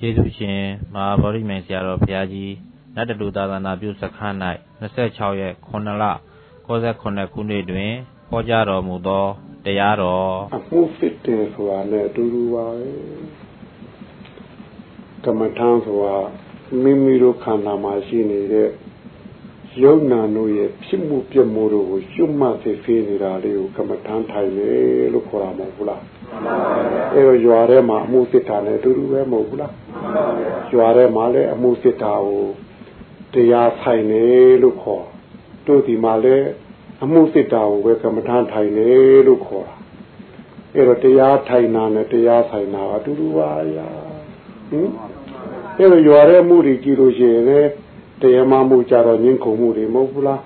ကျေးဇူးရှင်မဟာဗောဓိမြိုင်ဆရာတော်ဘုရားကြီးနတ်တလူသာသနာပြုစခန်း၌26ရက်9လ69ခုနှစ်တွင်ဟောကြားတော်မူသောတရားတော်အမှုဖြစ်တယ်ဆိုတာနဲ့အတူတူပါပဲကမ္မထမ်းဆိုတာမိမိတို့ခန္ဓာမှာရှိနေတဲ့ယုံနာတို့ရဲ့ဖြစ်မှုပြမှုတို့ကိုရှုမှတ်သိသိနေတာလေးကိုကမ္မထမ်းထိုင်တယ်လို့ခေါ်တာမဟုတ်ဘူးလား အဲတော့ရွာထဲမှာအမှုစစ်တာနဲ့အတူတူပဲမဟုတ်ဘူးလားရွာထဲမှာလည်းအမှုစစ်တာကိုတရားဆိုင်တယ်လို့ခေါ်တို့ဒီမှာလည်းအမှုစစ်တာကိုပဲကမ္မထမ်းထိုင်တယ်လို့ခေါ်တာအဲတော့တရားထိုင်တာနဲ့တရားဆိုင်တာအတူတူပါရာဟင်အဲတော့ရွာထဲမှုတွေကြည့်လို့ရှိရင်လည်းတရားမှမှုကြတော့ညှင်းခုန်မှုတွေမဟုတ်ဘူးလား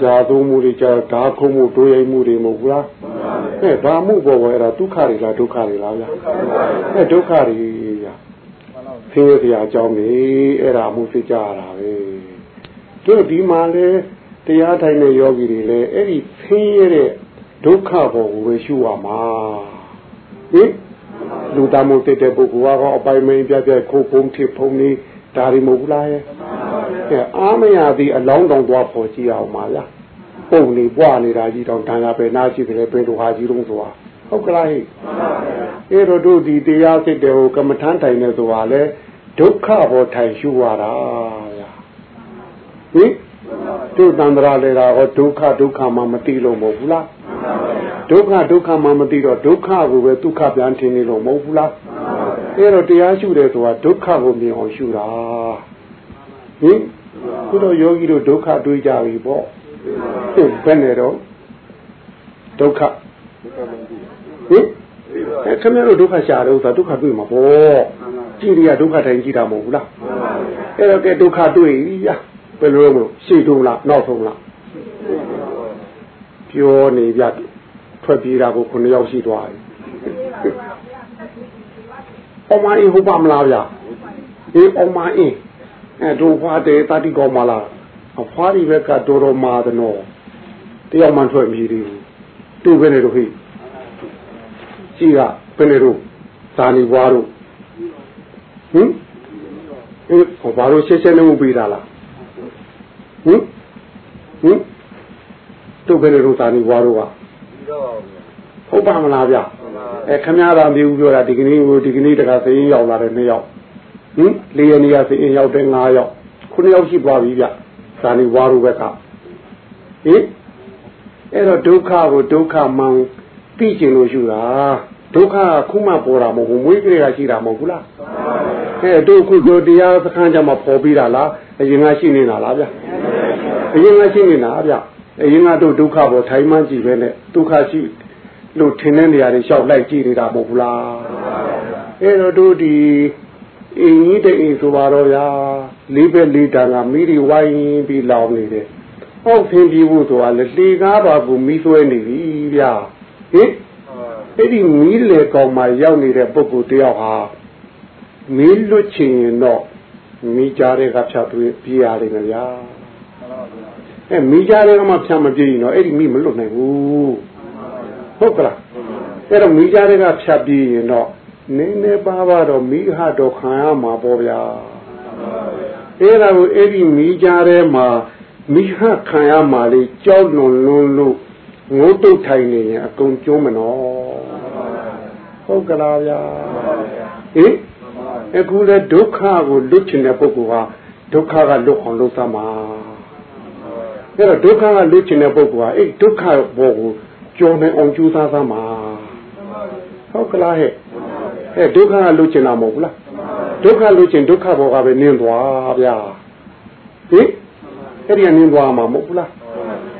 ဇာသုံးမှုတွေကြတော့ဓာခုံမှုတို့ရိုက်မှုတွေမဟုတ်ဘူးလား အဲဒါမှုပေါ်ပေါ်အဲ့ဒါဒုက္ခတွေလားဒုက္ခတွေလားဗျာအဲဒုက္ခတွေဗျာဆင်းရဲစရာအကြောင်းတွေအဲ့ဒါမှုသိကြရတာပဲတို့ဒီမှာလေတရားထိုင်တဲ့ယောဂီတွေလည်းအဲ့ဒီဆင်းရဲတဲ့ဒုက္ခပေါ်ကိုပဲရှုရမှာဟင်လူသားမှုတဲ့ပုဂ္ဂိုလ်ကတော့အပိုင်မင်းပြပြခိုးဖုံးထစ်ဖုံးနေဒါတွေမဟုတ်ဘူးလားရဲ့အဲအားမရသည်အလောင်းတောင်သွားပေါ်ကြည့်အောင်ပါဗျာ ပုံနေပွားနေတာကြီးတောင်တန်ခါပဲနားရှိတယ်ပဲလိုဟာကြီးလုံးဆိုတာဟုတ်ကလားဟဲ့အဲ့တော့တို့ဒီတရားစစ်တယ်ဟိုကမ္မထမ်းထိုင်နေဆိုတာလေဒုက္ခပေါ်ထိုင်ရှုရတာဗျာဟင်တို့တန္တရာလေတာဟောဒုက္ခဒုက္ခမှမသိလို့မဟုတ်ဘူးလားဒုက္ခဒုက္ခမှမသိတော့ဒုက္ခကိုပဲဒုက္ခပြန်ထင်နေလို့မဟုတ်ဘူးလားအဲ့တော့တရားရှုတယ်ဆိုတာဒုက္ခကိုမြင်အောင်ရှုတာဟင်ခုတော့ယောဂီတို့ဒုက္ခတွေးကြပြီပေါ့ဟင် ဘယ်နဲ့တော့ဒုက္ခဟင်အဲခင်ဗျားတို့ဒုက္ခရှာတယ်ဥစ္စာဒုက္ခတွေ့မှာပေါ့ကြည်ရဒုက္ခတိုင်းကြည်တာမဟုတ်ဘူးလားအဲ့တော့ကဲဒုက္ခတွေ့ရဘယ်လိုလို့ရှေ့တုံးလားနောက်ဆုံးလားပြောနေပြထွက်ပြေးတာကိုခုနှစ်ယောက်ရှိသွားပြီအောင်မအင်းဟုတ်ပါမလားဗျအေးအောင်မအင်းအဲတို့ဖွားတယ်တတိကောင်းမလား အဖွားဒီဘက်ကတော်တော်မာသနော်တယောက်မှထွက်မြည်သေးဘူးတို့ပဲနေတို့ဟိရှိကဘယ်နေတို့ဇာနီဘွားတို့ဟင်အေးဟောဘာလို့ရှင်းရှင်းလေးမပြီးတာလားဟင်ဟင်တို့ပဲနေတို့ဇာနီဘွားတို့ကဟုတ်ပါမလားဗျအဲခမရတာမျိုးပြောတာဒီကနေ့ဟိုဒီကနေ့တခါစရင်ရောက်လာတယ်နှစ်ယောက်ဟင်လေးရနေရစရင်ရောက်တယ်၅ယောက်ခုနှစ်ယောက်ရှိသွားပြီဗျ ဇာနီဘွားတို့ဘက်ကဟင်အဲ့တော့ဒုက္ခကိုဒုက္ခမှန်သိကျင်လို့ယူတာဒုက္ခကခုမှပေါ်တာမဟုတ်ဘူးမွေးကလေးကရှိတာမဟုတ်ဘူးလားအဲတို့ခုတို့တရားစခန်းကြမှာပေါ်ပြီးတာလားအရင်ကရှိနေတာလားဗျအရင်ကရှိနေတာဗျအရင်ကတို့ဒုက္ခပေါ်ထိုင်မှန်းကြည့်ပဲနဲ့ဒုက္ခရှိလို့ထင်တဲ့နေရာတွေလျှောက်လိုက်ကြည့်နေတာမဟုတ်ဘူးလားအဲ့တော့တို့ဒီအင်းကြီးတဲ့အိမ်ဆိုပါတော့ဗျာ လေးပဲလေးတန်ကမိတွေဝိုင်းပြီးလောင်နေတယ်ဟောက်ဖင်းပြီးဖို့ဆိုတာလေလေကားပါကူမိဆွဲနေပြီဗျာဟင်အဲ့ဒီမီးလေကောင်မှရောက်နေတဲ့ပုဂ္ဂိုလ်တယောက်ဟာမီးလွတ်ချင်ရင်တော့မီးကြားတဲ့ကဖြတ်ပြီးပြေးရလိမ့်မယ်ဗျာအဲမီးကြားတဲ့ကမှဖြတ်မပြေးရင်တော့အဲ့ဒီမီးမလွတ်နိုင်ဘူးဟုတ်ကလားအဲ့တော့မိကြားတွေကဖြတ်ပြီးရင်တော့နင်းနေပါပါတော့မိဟတော့ခံရမှာပေါ့ဗျာ အဲ့ဒါကိုအဲ့ဒီမိကြားထဲမှာမိဟခံရမှာလေကြောက်လွန်လွန်းလို့ငိုးတုတ်ထိုင်နေရင်အကုန်ကျုံးမနော်ဟုတ်ကလားဗျာဟင်အခုလေဒုက္ခကိုလွတ်ချင်တဲ့ပုဂ္ဂိုလ်ဟာဒုက္ခကလွတ်အောင်လုပ်သမှာအဲ့တော့ဒုက္ခကလွတ်ချင်တဲ့ပုဂ္ဂိုလ်ဟာအဲ့ဒုက္ခဘောကိုကြော်နိုင်အောင်ကြိုးစားသမှာဟုတ်ကလားဟဲ့ဟဲ့ဒုက္ခကလွတ်ချင်တာမဟုတ်ဘူးလား ဒုက္ခလွတ်ချင်ဒုက္ခဘောကပဲနင်းသွားဗျာဟင်အဲ့ဒီကနင်းသွားမှာမဟုတ်ဘူးလား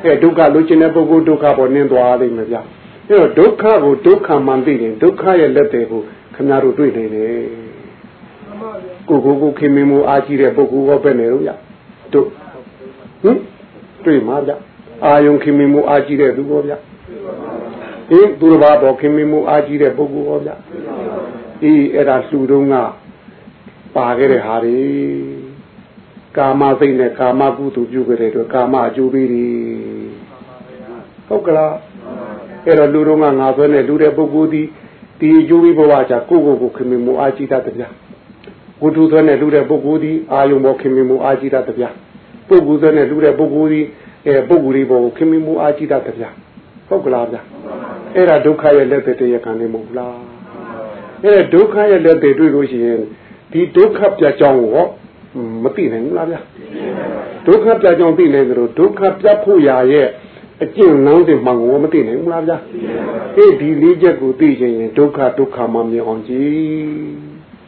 ဟဲ့ဒုက္ခလွတ်ချင်တဲ့ပုဂ္ဂိုလ်ဒုက္ခဘောနင်းသွားလိမ့်မယ်ဗျာအဲ့တော့ဒုက္ခကိုဒုက္ခမှန်သိရင်ဒုက္ခရဲ့လက်တွေကိုခင်ဗျားတို့တွေ့နေတယ်ကိုကိုကိုခင်မင်းမူအားကြီးတဲ့ပုဂ္ဂိုလ်ကပဲနေလို့ရတို့ဟင်တွေ့မှာဗျအာယုံခင်မင်းမူအားကြီးတဲ့သူကောဗျအေးသူတစ်ပါးပေါ်ခင်မင်းမှုအားကြီးတဲ့ပုဂ္ဂိုလ်ဟောဗျအေးအဲ့ဒါလှူတုံးက ပါခဲ့တဲ့ဟာတွေကာမစိတ်နဲ့ကာမကုသိုလ်ပြုခဲ့တဲ့အတွက်ကာမအကျိုးပေးတွေဟုတ်ကလားအဲ့တော့လူတုံးကငါဆွဲနဲ့လူတဲ့ပုဂ္ဂိုလ်ဒီဒီအကျိုးပေးဘဝချာကိုကိုကိုခင်မင်းမှုအားကြီးတတ်တယ်ဗျဝတ္ထုသွဲနဲ့လူတဲ့ပုဂ္ဂိုလ်ဒီအာယုံပေါ်ခင်မင်မှုအာကြည့်တတ်ဗျာပုဂ္ဂိုလ်သွဲနဲ့လူတဲ့ပုဂ္ဂိုလ်ဒီအဲပုဂ္ဂိုလ်ဒီပေါ်ခင်မင်မှုအာကြည့်တတ်ဗျာဟုတ်ကလားဗျာအဲ့ဒါဒုက္ခရဲ့လက်သက်တရားခံနေမဟုတ်လားအဲ့ဒါဒုက္ခရဲ့လက်သက်တွေ့လို့ရှိရင် ဒီဒုက္ခပြတ်ကြောင်းကိုမသိနိုင်ဘူးလားဗျာဒုက္ခပြတ်ကြောင်းသိနေသလိုဒုက္ခပြတ်ဖို့ရာရဲ့အကျင့်လမ်းတွေမှန်ကိုမသိနိုင်ဘူးလားဗျာအေးဒီလေးချက်ကိုသိခြင်းရင်ဒုက္ခဒုက္ခမှမြင်အောင်ကြည့်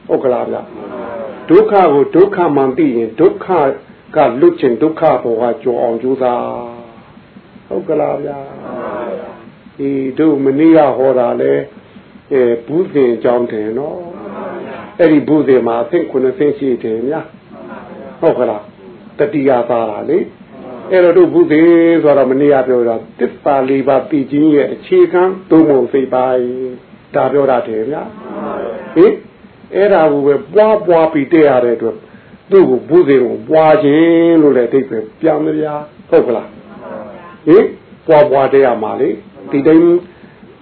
ဟုတ်ကလားဗျာဒုက္ခကိုဒုက္ခမှန်သိရင်ဒုက္ခကလွတ်ခြင်းဒုက္ခဘောကကြောအောင်ကြိုးစားဟုတ်ကလားဗျာဒီတို့မနေ့ကဟောတာလဲအဲဘူးစင်အကြောင်းတယ်နော် အဲ့ဒီဘူးစင်မှာအဆင့်9ဆင့်ရှိတယ်များဟုတ်ကလားတတိယသာတာလေအဲ့တော့တို့ဘုသေဆိုတော့မနေ့ကပြောတာတစ္ဆာလေးပါးပြည်ချင်းရဲ့အခြေခံသုံးပုံစိတ်ပိုင်းဒါပြောတာတယ်ဗျာဟင်အဲ့ဒါကိုပဲပွားပွားပြီးတဲ့ရတဲ့အတွက်သူ့ကိုဘုသေကိုပွားခြင်းလို့လည်းအဓိပ္ပာယ်ပြောင်းမဗျာဟုတ်ကလားဟင်ပွားပွားတဲ့ရမှာလေဒီတိုင်း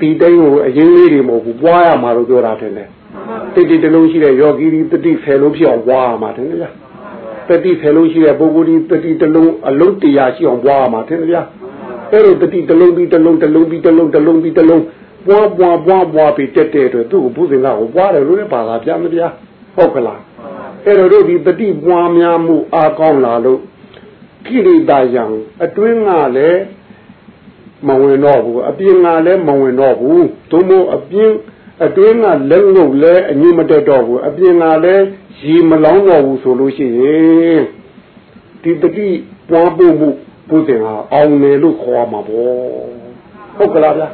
ဒီတိုင်းကိုအရင်လေးတွေမဟုတ်ဘူးပွားရမှာလို့ပြောတာတယ်လေ တိတ်တိတ်တလုံးရှိတဲ့ယောဂီဒီတတိဆယ်လုံးဖြစ်အောင်ပွားရမှာတယ်ဗျာတတိဆယ်လုံးရှိတဲ့ပုဂ္ဂိုလ်ဒီတတိတလုံးအလုံးတရားရှိအောင်ပွားရမှာတယ်ဗျာအဲ့လိုတတိတလုံးပြီးတလုံးတလုံးပြီးတလုံးတလုံးပြီးတလုံးပွားပွားပွားပွားပြီးတက်တဲ့အတွက်သူ့ကိုဘုဇင်ကကိုပွားတယ်လို့လည်းပါတာဗျာမဗျာဟုတ်ကလားအဲ့တော့တို့ဒီတတိပွားများမှုအားကောင်းလာလို့ကိရိတာယံအတွင်းကလည်းမဝင်တော့ဘူးအပြင်ကလည်းမဝင်တော့ဘူးသို့မဟုတ်အပြင် အတွင်းကလက်ငုပ်လဲအငြိမတက်တော့ဘူးအပြင်ကလည်းရေမလောင်းတော့ဘူးဆိုလို့ရှိရင်ဒီတတိပွားဖို့မှုဘုရင်ဟာအောင်တယ်လို့ခေါ်မှာပေါ့ဟုတ်ကလားဗျာ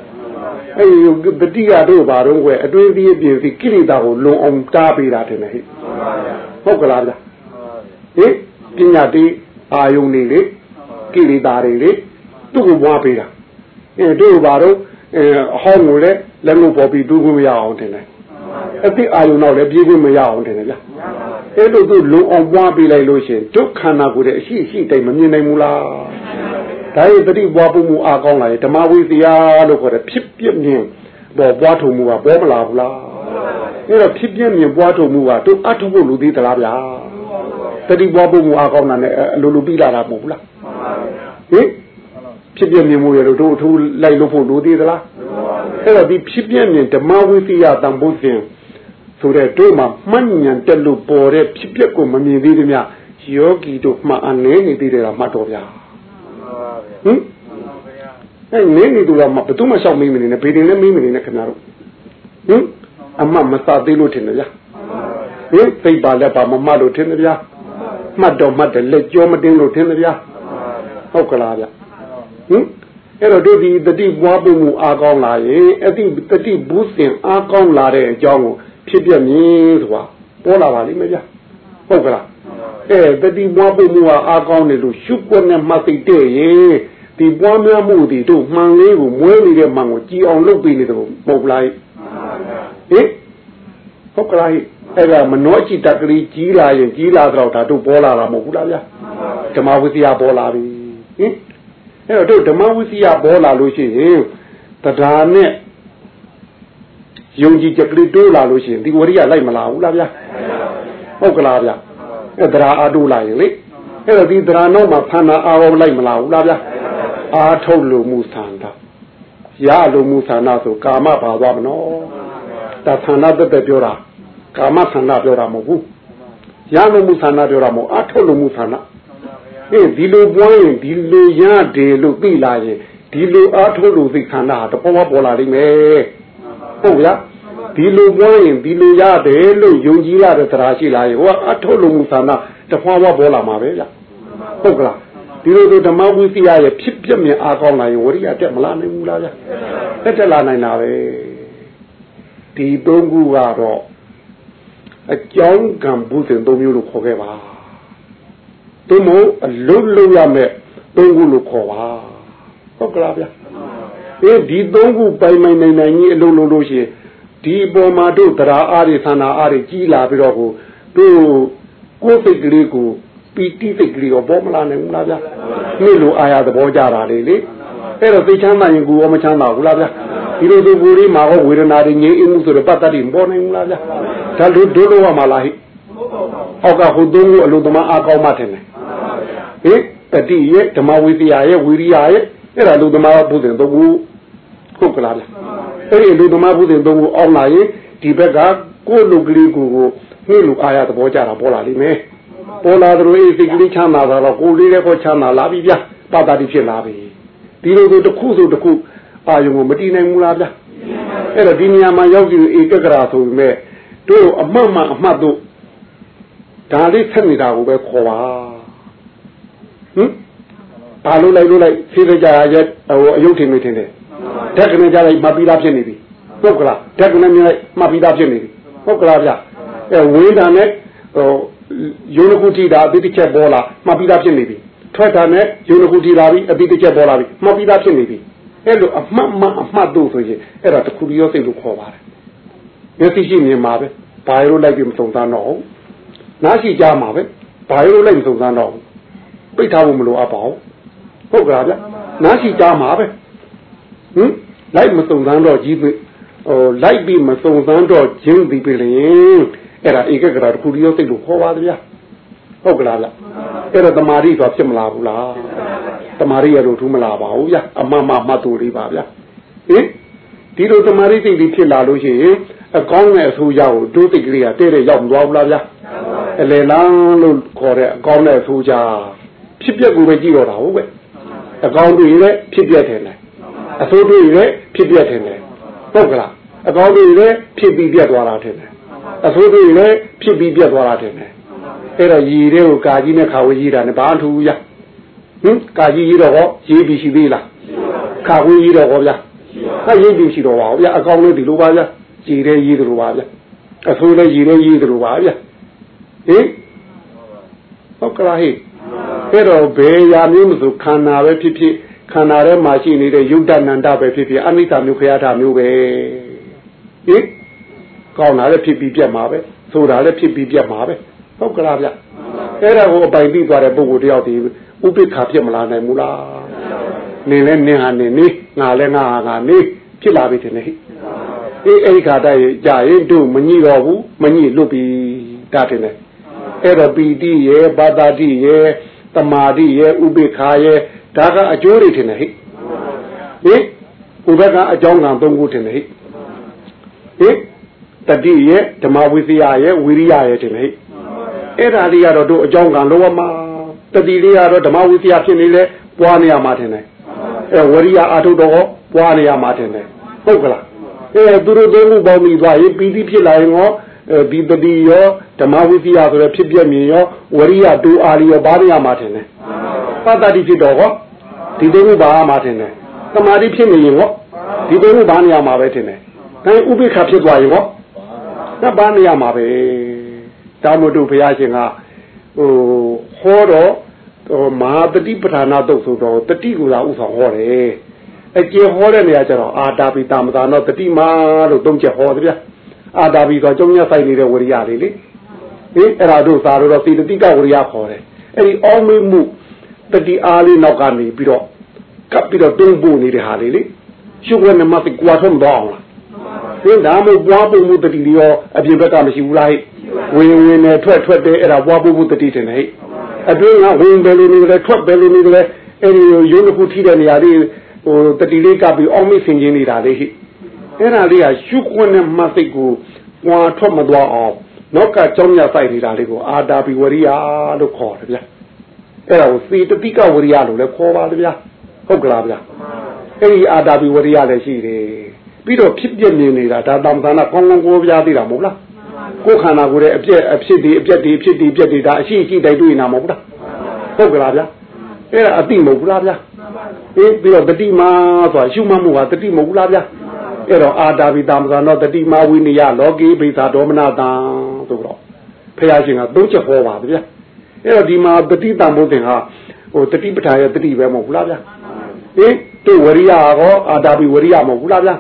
အဲ့ဒီတတိယတို့ဘာတော့ကွယ်အတွင်းပြီးပြင်စီကိရိတာကိုလုံအောင်တားပေးတာတယ်ဟဲ့ဟုတ်ကလားဗျာဟင်ပညာတိအာယုန်နေလေကိရိတာတွေလေသူ့ကိုပွားပေးတာအဲတို့ဘာတော့အဲအဟောင်းကိုလည်း လက်လို့ပေါ်ပြီးတူးခွင့်မရအောင်တင်တယ်အတိအာယုံတော့လည်းပြေးခွင့်မရအောင်တင်တယ်ဗျအဲ့လိုသူလုံအောင်ပွားပေးလိုက်လို့ရှင်ဒုက္ခနာကိုလည်းအရှိရှိတိုင်မမြင်နိုင်ဘူးလားဒါရဲ့တတိပွားဖို့မူအားကောင်းလာရင်ဓမ္မဝိသယာလို့ခေါ်တယ်ဖြစ်ပြမြင်တော့ပွားထုံမှုကပေါ်မလာဘူးလားအဲ့တော့ဖြစ်ပြမြင်ပွားထုံမှုကတို့အထုဖို့လူသေးသလားဗျာတတိပွားဖို့မူအားကောင်းတာနဲ့အလိုလိုပြီးလာတာမဟုတ်ဘူးလားဟင်ဖြစ်ပြမြင်မှုရလို့တို့အထူးလိုက်လို့ဖို့လိုသေးသလား အဲ့တော့ဒီဖြစ်ပြမြင်ဓမ္မဝိသယတန်ဖို့စဉ်ဆိုတဲ့တို့မှာမှတ်ဉာဏ်တက်လို့ပေါ်တဲ့ဖြစ်ပျက်ကိုမမြင်သေးသမျှယောဂီတို့မှအနေနေသေးတယ်လားမှတ်တော်ဗျာဟင်အဲ့နေနေတို့ကမဘယ်သူမှရှောက်မေးမနေနဲ့ဘေးတင်လည်းမေးမနေနဲ့ခင်ဗျားတို့ဟင်အမှမစသေးလို့ထင်တယ်ဗျာဟင်သိပါလက်ပါမမှတ်လို့ထင်တယ်ဗျာမှတ်တော့မှတ်တယ်လက်ကြောမတင်းလို့ထင်တယ်ဗျာဟုတ်ကလားဗျာဟင် အဲ့တော့တို့ဒီတတိပွားပုံမှုအားကောင်းလာရင်အတိတတိဘူးစင်အားကောင်းလာတဲ့အကြောင်းကိုဖြစ်ပြမြင်ဆိုတာပေါ်လာပါလိမ့်မယ်ဗျဟုတ်ကလားအဲတတိပွားပုံမှုအားကောင်းတယ်လို့ရှုပ်ွက်နဲ့မှတ်သိတဲ့ရင်ဒီပွားများမှုဒီတို့မှန်လေးကိုမွဲနေတဲ့မှန်ကိုကြည်အောင်လုပ်ပေးနေတယ်ပုတ်လိုက်ဟင်ဟုတ်ကလားအဲ့ဒါမနှောချီတက်ကလေးကြီးလာရင်ကြီးလာတော့ဒါတို့ပေါ်လာတာမဟုတ်ဘူးလားဗျာဓမ္မဝိသယာပေါ်လာပြီဟင် အဲ့တော့တို့ဓမ္မဝိစီယပေါ်လာလို့ရှိရင်တရားနဲ့ယုံကြည်ချက်ကလေးတိုးလာလို့ရှိရင်ဒီဝရိယလိုက်မလာဘူးလားဗျာဟုတ်ကလားဗျာအဲ့တရားအားတိုးလာရင်လေအဲ့တော့ဒီတရားနောက်မှာဖန္နာအားရောလိုက်မလာဘူးလားဗျာအားထုတ်လို့မှုသန္တာရလို့မှုသန္တာဆိုကာမပါသွားမနော်ဒါသန္တာတက်တက်ပြောတာကာမသန္တာပြောတာမဟုတ်ဘူးရလို့မှုသန္တာပြောတာမဟုတ်အားထုတ်လို့မှုသန္တာ အေးဒီလိုပွားရင်ဒီလိုရတယ်လို့သိလာရင်ဒီလိုအားထုတ်လို့သိခန္ဓာတပေါ်ပေါ်လာလိမ့်မယ်ဟုတ်ဗျာဒီလိုပွားရင်ဒီလိုရတယ်လို့ယုံကြည်ရတဲ့တရားရှိလာရင်ဟိုကအထုတ်လို့မှုသန္ဓာတဖွာဖွာပေါ်လာမှာပဲဗျာဟုတ်ကလားဒီလိုဆိုဓမ္မဝိစီယရဲ့ဖြစ်ပြမြင်အားကောင်းလာရင်ဝရိယတက်မလာနိုင်ဘူးလားဗျာတက်တက်လာနိုင်တာပဲဒီသုံးခုကတော့အကြောင်းကံဘုရင်သုံးမျိုးလို့ခေါ်ခဲ့ပါ သို့မဟုတ်အလုံးလုံးရမယ်သုံးခုလို့ခေါ်ပါဟုတ်ကလားဗျာအေးဒီသုံးခုပိုင်ပိုင်နိုင်နိုင်ကြီးအလုံးလုံးလို့ရှိရင်ဒီပေါ်မှာတို့တရားအားတွေသန္တာအားတွေကြီးလာပြီးတော့ကိုတို့ကိုယ်စိတ်ကလေးကိုပီတိစိတ်ကလေးရောပေါ်မလာနိုင်ဘူးလားဗျာနေ့လိုအာရသဘောကြတာလေလေအဲ့တော့သိချမ်းသာရင်ကိုရောမချမ်းသာဘူးလားဗျာဒီလိုဆိုကိုယ်လေးမှာဟောဝေဒနာတွေငြိမ်းအမှုဆိုတော့ပတ်သက်ပြီးမပေါ်နိုင်ဘူးလားဗျာဒါတို့တို့လို့ရမှာလားဟိအောက်ကဟိုသုံးခုအလိုသမားအားကောင်းမှထင်တယ် ဟင်တတိရဲ့ဓမ္မဝိသယာရဲ့ဝိရိယရဲ့အဲ့ဒါလူသမားဘုဇင်သုံးခုဟုတ်ကလားဗျအဲ့ဒီလူသမားဘုဇင်သုံးခုအောင်းလာရင်ဒီဘက်ကကိုယ်လူကလေးကိုကိုနှိလူအားရသဘောကြတာပေါ်လာလိမ့်မယ်ပေါ်လာသလိုအေးစိတ်ကလေးချမ်းသာတော့ကိုယ်လေးလည်းပေါ်ချမ်းသာလာပြီဗျပါတာတိဖြစ်လာပြီဒီလိုဆိုတစ်ခုဆိုတစ်ခုအာယုံကိုမတည်နိုင်ဘူးလားဗျအဲ့တော့ဒီနေရာမှာရောက်ကြည့်ဧကဂရာဆိုပေမဲ့တို့အမှတ်မှအမှတ်တို့ဒါလေးဆက်နေတာကိုပဲခေါ်ပါဟ င်ဘာလို့လိုက်လို့လိုက်ဆေးကြရရဲ့ဟိုအယုတ်ထင်နေထင်တယ်ဓာတ်ကနေကြလိုက်မှပြီးသားဖြစ်နေပြီဟုတ်ကလားဓာတ်ကနေမြင်လိုက်မှပြီးသားဖြစ်နေပြီဟုတ်ကလားဗျအဲဝိဒါနဲ့ဟိုယုံကုတိတာအတိတ်ချက်ပေါ်လာမှပြီးသားဖြစ်နေပြီထွက်တာနဲ့ယုံကုတိလာပြီအတိတ်ချက်ပေါ်လာပြီမှပြီးသားဖြစ်နေပြီအဲ့လိုအမှတ်မှအမှတ်တို့ဆိုရင်အဲ့ဒါတခုရောစိတ်လို့ခေါ်ပါတယ်မျက်စိရှိမြင်မှာပဲဘာရိုးလိုက်ပြီးမစုံစမ်းတော့ဘူးနားရှိကြမှာပဲဘာရိုးလိုက်မစုံစမ်းတော့ဘူး ပိတ်ထားဖို့မလိုအပ်ပါဘူးဟုတ်ကလားဗျနားရှိကြမှာပဲဟင်လိုက်မစုံစမ်းတော့ကြီးဟိုလိုက်ပြီးမစုံစမ်းတော့ခြင်းဒီပြီလေအဲ့ဒါဧကဂရတခုရောစိတ်လို့ခေါ်ပါဗျာဟုတ်ကလားဗျအဲ့ဒါတမာရီဆိုဖြစ်မလာဘူးလားတမာရီရလို့ထူးမလာပါဘူးဗျအမှန်မှမှတ်သူလေးပါဗျဟင်ဒီလိုတမာရီစိတ်လေးဖြစ်လာလို့ရှိရင်အကောင်းတဲ့အဆိုးရကိုဒုတိကလေးကတဲ့တဲ့ရောက်မသွားဘူးလားဗျအလေလန်းလို့ခေါ်တဲ့အကောင်းတဲ့အဆိုးကြ ဖြစ်ပျက်ကိုပဲကြည့်တော့တာဟုတ်ပဲအကောင်းတွေလည်းဖြစ်ပျက်တယ်လေအဆိုးတွေလည်းဖြစ်ပျက်တယ်လေဟုတ်ကလားအကောင်းတွေလည်းဖြစ်ပြီးပြတ်သွားတာတယ်အဆိုးတွေလည်းဖြစ်ပြီးပြတ်သွားတာတယ်အဲ့တော့ရည်တွေကိုကာကြီးနဲ့ခါဝေးကြီးတာနဲ့ဘာထူးရဟင်ကာကြီးကြီးတော့ဟောရေးပြီးရှိသေးလားခါဝေးကြီးတော့ဟောဗျာဟာရေးပြီးရှိတော့ပါဗျာအကောင်းလေးဒီလိုပါဗျာကြည်တဲ့ရေးတယ်လို့ပါဗျာအဆိုးလည်းရည်လည်းရေးတယ်လို့ပါဗျာဟင်ဟုတ်ကလားဟိ အဲ့တော့ဘယ်ရာမျိုးမဆိုခန္ဓာပဲဖြစ်ဖြစ်ခန္ဓာထဲမှာရှိနေတဲ့ယုတ်တဏ္ဍပဲဖြစ်ဖြစ်အနိစ္စမျိုးခရတာမျိုးပဲဟင်ကောင်းတာလည်းဖြစ်ပြီးပြတ်မှာပဲဆိုတာလည်းဖြစ်ပြီးပြတ်မှာပဲဟုတ်ကလားဗျအဲ့ဒါကိုအပိုင်ပြီးသွားတဲ့ပုဂ္ဂိုလ်တယောက်ဒီဥပိ္ပခာဖြစ်မလာနိုင်ဘူးလားနေလဲနင်းဟာနေနေငါလဲငါဟာငါနေဖြစ်လာပြီထင်တယ်ဟိအေးအဲ့ဒီခါတည်းကြာရင်တို့မညိတော့ဘူးမညိလွတ်ပြီဒါထင်တယ် အဲ့တော့ပီတိရဲ့ပါတာတိရဲ့တမာတိရဲ့ဥပိ္ပခာရဲ့ဒါကအကျိုးတွေထင်တယ်ဟိဟိဥပကအကြောင်းကံသုံးခုထင်တယ်ဟိဟိတတိရဲ့ဓမ္မဝိသယရဲ့ဝိရိယရဲ့ထင်တယ်ဟိအဲ့ဒါလေးကတော့တို့အကြောင်းကံလောမှာတတိလေးကတော့ဓမ္မဝိသယဖြစ်နေလဲပွားနေရမှာထင်တယ်အဲဝရိယအာထုတော်ပွားနေရမှာထင်တယ်ဟုတ်ကလားအဲသူတို့သုံးခုပေါင်းပြီးသွားရင်ပီတိဖြစ်လာရင်ရော ဒီတတိရောဓမ္မဝိသယဆိုတဲ့ဖြစ်ပြမြင်ရောဝရိယဒူအာလီရောဘာနေရမှာထင်တယ်ပတ္တတိဖြစ်တော့ဟောဒီသုံးခုဘာမှထင်တယ်သမာဓိဖြစ်နေရင်ဟောဒီသုံးခုဘာနေရမှာပဲထင်တယ်ဒါဥပိ္ပခဖြစ်သွားရင်ဟောဒါဘာနေရမှာပဲတောင်းမတို့ဘုရားရှင်ကဟိုဟောတော့ဟိုမဟာတတိပဌာနာတုတ်ဆိုတော့တတိကူလာဥဆောင်ဟောတယ်အကျေဟောတဲ့နေရာကျတော့အာတာပိတာမသာနောတတိမာလို့သုံးချက်ဟောတယ်ဗျ အာတာပိဆိုကျုံညက်ဆိုင်နေတဲ့ဝရိယလေးလေဟင်အဲ့ဒါတို့သာတော့သီတတိကဝရိယခေါ်တယ်အဲ့ဒီအောင်းမေးမှုတတိအားလေးနောက်ကနေပြီးတော့ကပ်ပြီးတော့တွန်းပို့နေတဲ့ဟာလေးလေရှုပ်ရနေမှသိကွာထုံးတော့အောင်လားသင်ဒါမှပွားပုံမှုတတိရောအပြင်ဘက်ကမရှိဘူးလားဟိဝင်ဝင်နဲ့ထွက်ထွက်တယ်အဲ့ဒါပွားပုံမှုတတိတင်တယ်ဟိအတွင်းကဝင်ပဲလို့နေတယ်ထွက်ပဲလို့နေတယ်အဲ့ဒီရုံးတစ်ခုထိတဲ့နေရာလေးဟိုတတိလေးကပ်ပြီးအောင်မေ့ဆင်ကျင်နေတာလေဟိ အဲ့ဒါလေးကရှုခွန်းနဲ့မှတ်စိတ်ကိုပွားထွက်မသွားအောင်နောက်ကကြောင်းရဆိုင်နေတာလေးကိုအာတာပိဝရိယလို့ခေါ်တယ်ဗျာအဲ့ဒါကိုသေတတိကဝရိယလို့လည်းခေါ်ပါတယ်ဗျာဟုတ်ကလားဗျာအဲ့ဒီအာတာပိဝရိယလည်းရှိတယ်ပြီးတော့ဖြစ်ပြမြင်နေတာဒါတမ္ပဏကောင်းကောင်းကိုပြားသေးတာမဟုတ်လားကိုယ်ခန္ဓာကိုယ်ရဲ့အပြက်အဖြစ်ဒီအပြက်ဒီဖြစ်ဒီပြက်ဒီဒါအရှိရှိတိုက်တွေ့နေတာမဟုတ်လားဟုတ်ကလားဗျာအဲ့ဒါအတိမဟုတ်ဘူးလားဗျာအေးပြီးတော့တတိမာဆိုတာရှုမှတ်မှုကတတိမဟုတ်ဘူးလားဗျာ အဲ့တော့အာတာပိတမ္ပဏတတိမာဝိနိယလောကေဘိသာဒေါမနတံဆိုတော့ဖះရှင်ကသုံးချက်ဟောပါဗျာအဲ့တော့ဒီမှာတတိတံဘုဒ္ဓင်ဟာဟိုတတိပဋ္ဌာရဲ့တတိပဲမဟုတ်ဘူးလားဗျာဟင်တို့ဝရိယဟောအာတာပိဝရိယမဟုတ်ဘူးလားဗျာ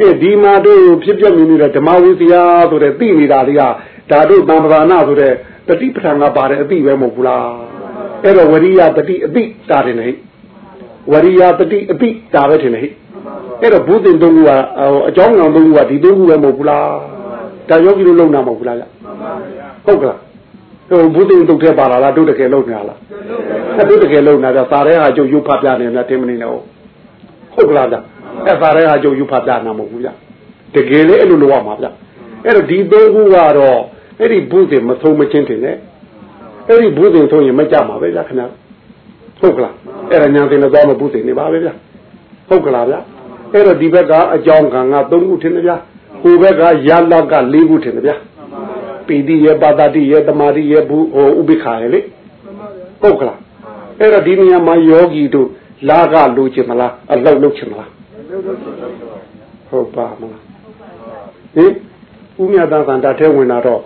အေးဒီမှာတို့ဖြစ်ပြမြင်နေတဲ့ဓမ္မဝိသယာဆိုတဲ့သိနေတာလေးကဒါတို့တံပဒါနာဆိုတဲ့တတိပဋ္ဌာန်ကပါတဲ့အသိပဲမဟုတ်ဘူးလားအဲ့တော့ဝရိယတတိအသိတာတယ်နေဝရိယတတိအသိတာပဲထင်တယ်ဟိ အဲ့တော့ဘုသင်သုံးခုကအကြောင်းငံသုံးခုကဒီသုံးခုပဲမဟုတ်ဘူးလားဒါယောဂီတို့လုံတာမဟုတ်ဘူးလားဗျဟုတ်ကလားဟဟိုဘုဒ္ဓတုတ်ထဲပါလာလားတို့တကယ်လုံးနေတာလားအဲတို့တကယ်လုံးနေတာစာရဲဟာကျုပ်ရုပ်ဖတ်ပြနေတယ်တင်မနေနဲ့ဟုတ်ကလားဗျအဲစာရဲဟာကျုပ်ရုပ်ဖတ်ပြနာမဟုတ်ဘူးဗျတကယ်လေအဲ့လိုလုပ်ရမှာဗျအဲ့တော့ဒီသုံးခုကတော့အဲ့ဒီဘုဒ္ဓမဆုံးမချင်းတင်နဲ့အဲ့ဒီဘုဒ္ဓဆုံးရင်မကြမှာပဲဗျခင်ဗျဟုတ်ကလားအဲ့ဒါညာတင်တော့မဘုဒ္ဓနေပါပဲဗျဟုတ်ကလားဗျ အဲ့တော့ဒီဘက်ကအကြောင်းကံက၃ခုထင်တယ်ဗျဟိုဘက်ကရလက၄ခုထင်တယ်ဗျပီတိရဲ့ပါတတိရဲ့တမာတိရဲ့ဘူးဟိုဥပိ္ပခာရဲ့လေဟုတ်ကလားအဲ့တော့ဒီနေရာမှာယောဂီတို့လာကလိုချင်မလားအလောက်လုပ်ချင်မလားဟုတ်ပါမလားဟင်ဥမြတ်သံတာထဲဝင်လာတော့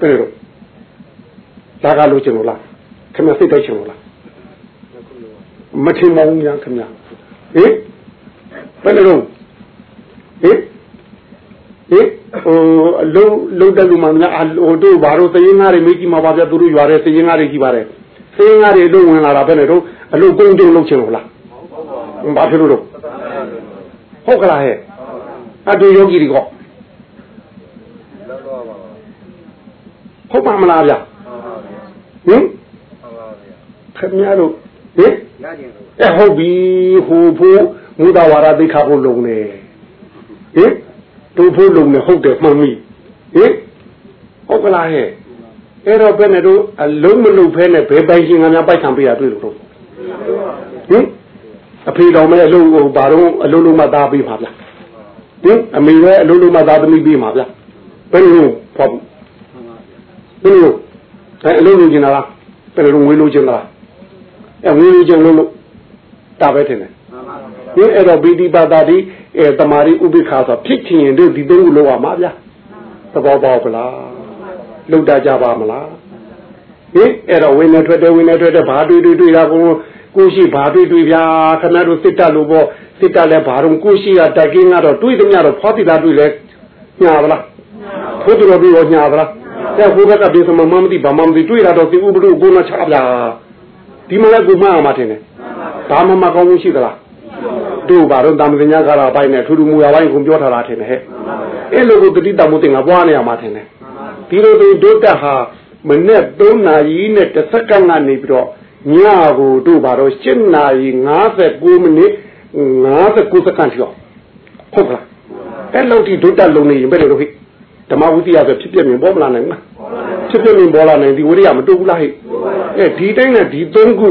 တဲ့တော့လာကလိုချင်လို့လားခင်ဗျစိတ်တိုက်ချင်လို့လားမထင်ပါဘူးညာခင်ဗျဟင် ဘယ်လိုဟင်ဟင်ဟိုအလုံးလုံးတက်လူမှများဟိုတို့ဘာလို့သရင်ငါးတွေမိကြီးမှာပါဗျသူတို့ရွာတဲ့သရင်ငါးတွေကြီးပါတယ်သရင်ငါးတွေလုံးဝင်လာတာပဲနဲ့တို့အလုံးကုန်းတုံလုံးချင်လို့လားဘာဖြစ်လို့တော့ဟုတ်ကလားဟဲ့အတူယောဂီတွေကဟုတ်ပါမလားဗျဟင်ခင်ဗျားတို့ဟင်အဲဟုတ်ပြီဟိုဖို့ မူတာဝါဒသိခါဖို့လုံနေဟင်တို့ဖို့လုံနေဟုတ်တယ်မှန်ပြီဟင်ဟုတ်ကလားဟဲ့အဲ့တော့ဘယ်နဲ့တို့အလုံးမလုံးဖဲနဲ့ဘယ်ပိုင်ရှင်ကများပိုက်ခံပေးရတွေ့လို့တော့ဟင်အဖေတော်မဲအလုံးဟိုဘာတော့အလုံးလုံးမသားပေးပါဗျာဟင်အမေလည်းအလုံးလုံးမသားသမီးပေးပါဗျာဘယ်လိုဖောက်ဘယ်လိုအဲအလုံးလုံးကျင်လားဘယ်လိုငွေလိုချင်လားအဲငွေလိုချင်လို့လို့တာပဲထင်တယ် ဒီအဲ့တော့ဘီတိပါတာဒီအဲတမာရီဥပိ္ပခာဆိုဖြစ်ချင်ရင်တို့ဒီသုံးခုလောက်ရမှာဗျာသဘောပေါက်ပလားလောက်တာကြပါမလားဟင်အဲ့တော့ဝိနေထွက်တယ်ဝိနေထွက်တယ်ဘာတွေ့တွေ့တွေ့တာကိုကိုရှိဘာတွေ့တွေ့ဗျာခဏတို့စစ်တက်လို့ပေါ့စစ်တက်လဲဘာတော့ကိုရှိကတက်ကင်းကတော့တွေ့သမျှတော့ဖောတိတာတွေ့လဲညာပါလားဖို့တော်ပြီးတော့ညာပါလားတဲ့ဘုရားကပြေစမမမသိဘာမှမသိတွေ့တာတော့ဒီဥပဒုကိုနာချဗျာဒီမှာလည်းကိုမှအမှထင်တယ်ဘာမှမကောင်းဘူးရှိသလား တို့ဘာတော့တာမညာကာရအပိုင်းနဲ့ထူထူမူရပိုင်းကိုပြောထားတာထင်တယ်ဟဲ့အဲ့လိုကိုတတိတမို့တင်ကပွားနေရမှာထင်တယ်ဒီလိုတို့ဒုတက်ဟာမနဲ့3နာရီနဲ့တစ်စက္ကန့်ကနေပြီးတော့ညကိုတို့ဘာတော့7နာရီ59မိနစ်59စက္ကန့်ကျော်ဟုတ်ကလားအဲ့လောက်ဒီဒုတက်လုံးနေရင်ဘယ်လိုလုပ်ဟိဓမ္မဝိသီယဆိုဖြစ်ပြမြင်ပေါ်မလာနိုင်ဘူးဖြစ်ပြမြင်ပေါ်လာနိုင်ဒီဝိရိယမတူဘူးလားဟိအဲဒီတိုင်းနဲ့ဒီသုံးခု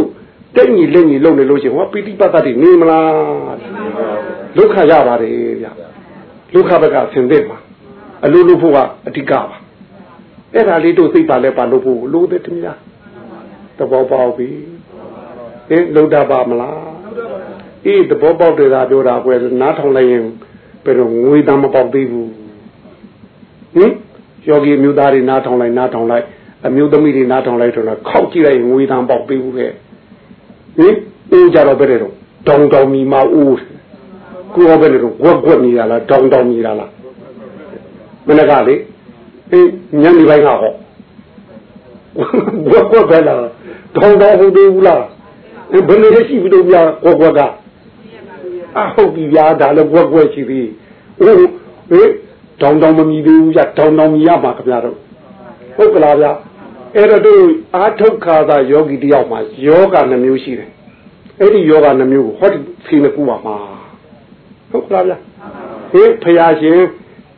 တိတ်ညီလက်ညီလုံနေလို့ရှိရင်ဟောပိဋိပတ်တတိနေမလားဒုက္ခရပါတယ်ဗျဒုက္ခဘက်ကဆင်သင့်ပါအလိုလိုဖို့ကအဓိကပါအဲ့ဒါလေးတို့စိတ်ပါလဲပါလို့ဖို့လိုတဲ့တမညာသဘောပေါက်ပြီဟင်လုံတာပါမလားအေးသဘောပေါက်တယ်သာပြောတာကွယ်နားထောင်လိုက်ရင်ဘယ်တော့ငွေတမ်းမပေါက်သေးဘူးဟင်ယောဂီမျိုးသားတွေနားထောင်လိုက်နားထောင်လိုက်အမျိုးသမီးတွေနားထောင်လိုက်တော့ခောက်ကြည့်လိုက်ငွေတမ်းပေါက်ပေးဘူးခဲ့ ဟင်အေးကြတော့ဘယ်တော့တောင်တောင်မီမအိုးကိုယ်ဘယ်လိုကွက်ကွက်နေရလားတောင်တောင်နေရလားမနေ့ကလေအေးညနေပိုင်းကဟောကွက်ကွက်ပဲလားတောင်တောင်ဟုတ်သေးဘူးလားဘယ်လိုရှိပြီးတော့ပြကွက်ကွက်ကအဟုတ်ပြီဗျာဒါလည်းကွက်ကွက်ရှိသေးဟိုဟေးတောင်တောင်မမြည်သေးဘူးဗျတောင်တောင်မြည်ရမှာခင်ဗျားတို့ဟုတ်ကလားဗျ အဲ့တော့တို့အာထုတ်ခါသာယောဂီတယောက်မှာယောဂနှမျိုးရှိတယ်အဲ့ဒီယောဂနှမျိုးကိုဟောဒီဖိမကူပါမှာဟုတ်ကလားဗျဟေးဖရာရှင်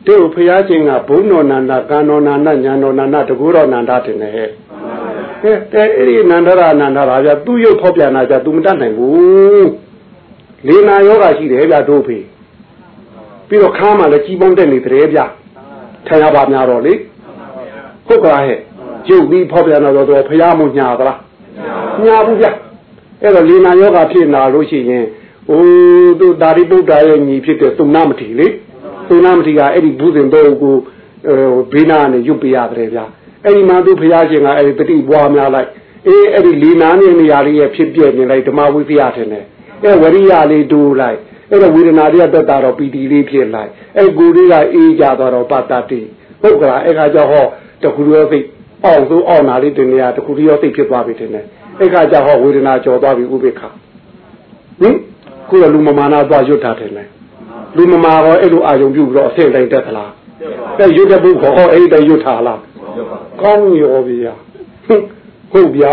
တို့ဖရာရှင်ကဘုန်းတော်နန္ဒကံတော်နန္ဒညာတော်နန္ဒတကူတော်နန္ဒတင်တယ်ဟဲ့ကဲတဲ့အဲ့ဒီနန္ဒရာနန္ဒရာဗျသူ့ရုပ်ဖောက်ပြန်တာကြသူမတတ်နိုင်ဘူးလေနာယောဂရှိတယ်ဗျတို့ဖေပြီးတော့ခါမှလည်းကြီးပေါင်းတက်နေတယ်ဗျထိုင်ရပါများတော့လေဟုတ်ကလားဟဲ့ ကျုပ်ပြီးဖောက်ပြန်တော့တော့ဖရာမညာသလားညာဘူးဗျအဲ့တော့လေနာယောဂဖြစ်နာလို့ရှိရင်ဟိုသူဒါရိပုတ္တရာရဲ့ညီဖြစ်တဲ့သုဏမတိလေသုဏမတိကအဲ့ဒီဘုဇင်တော်ကိုဘေးနာနဲ့ရွတ်ပြရတယ်ဗျအဲ့ဒီမှာသူဖရာရှင်ကအဲ့ဒီတတိပွားများလိုက်အေးအဲ့ဒီလေနာနေနေရာလေးရဲ့ဖြစ်ပြနေလိုက်ဓမ္မဝိသယထင်တယ်အဲ့ဝရိယလေးတိုးလိုက်အဲ့တော့ဝေဒနာတွေကတက်တာတော့ပီတိလေးဖြစ်လိုက်အဲ့ကိုယ်လေးကအေးကြသွားတော့ပတ္တတိဟုတ်ကလားအဲ့ခါကျဟောတခုရောစိတ် အောင်သို့အောင်နာလေးတင်နေရတခုရောစိတ်ဖြစ်သွားပြီတင်တယ်အဲ့ခါကျဟောဝေဒနာကြော်သွားပြီဥပိ္ပခဟင်ခုကလူမမာနာသွားရွတ်တာတယ်လေလူမမာတော့အဲ့လိုအာယုံပြုပြီးတော့အဆင့်တိုင်းတက်သလားတဲ့ရွတ်တဲ့ဘုခေါ်ဟောအဲ့ဒီတိုင်းရွတ်တာလားကောင်းရောဗျာဟဟုတ်ဗျာ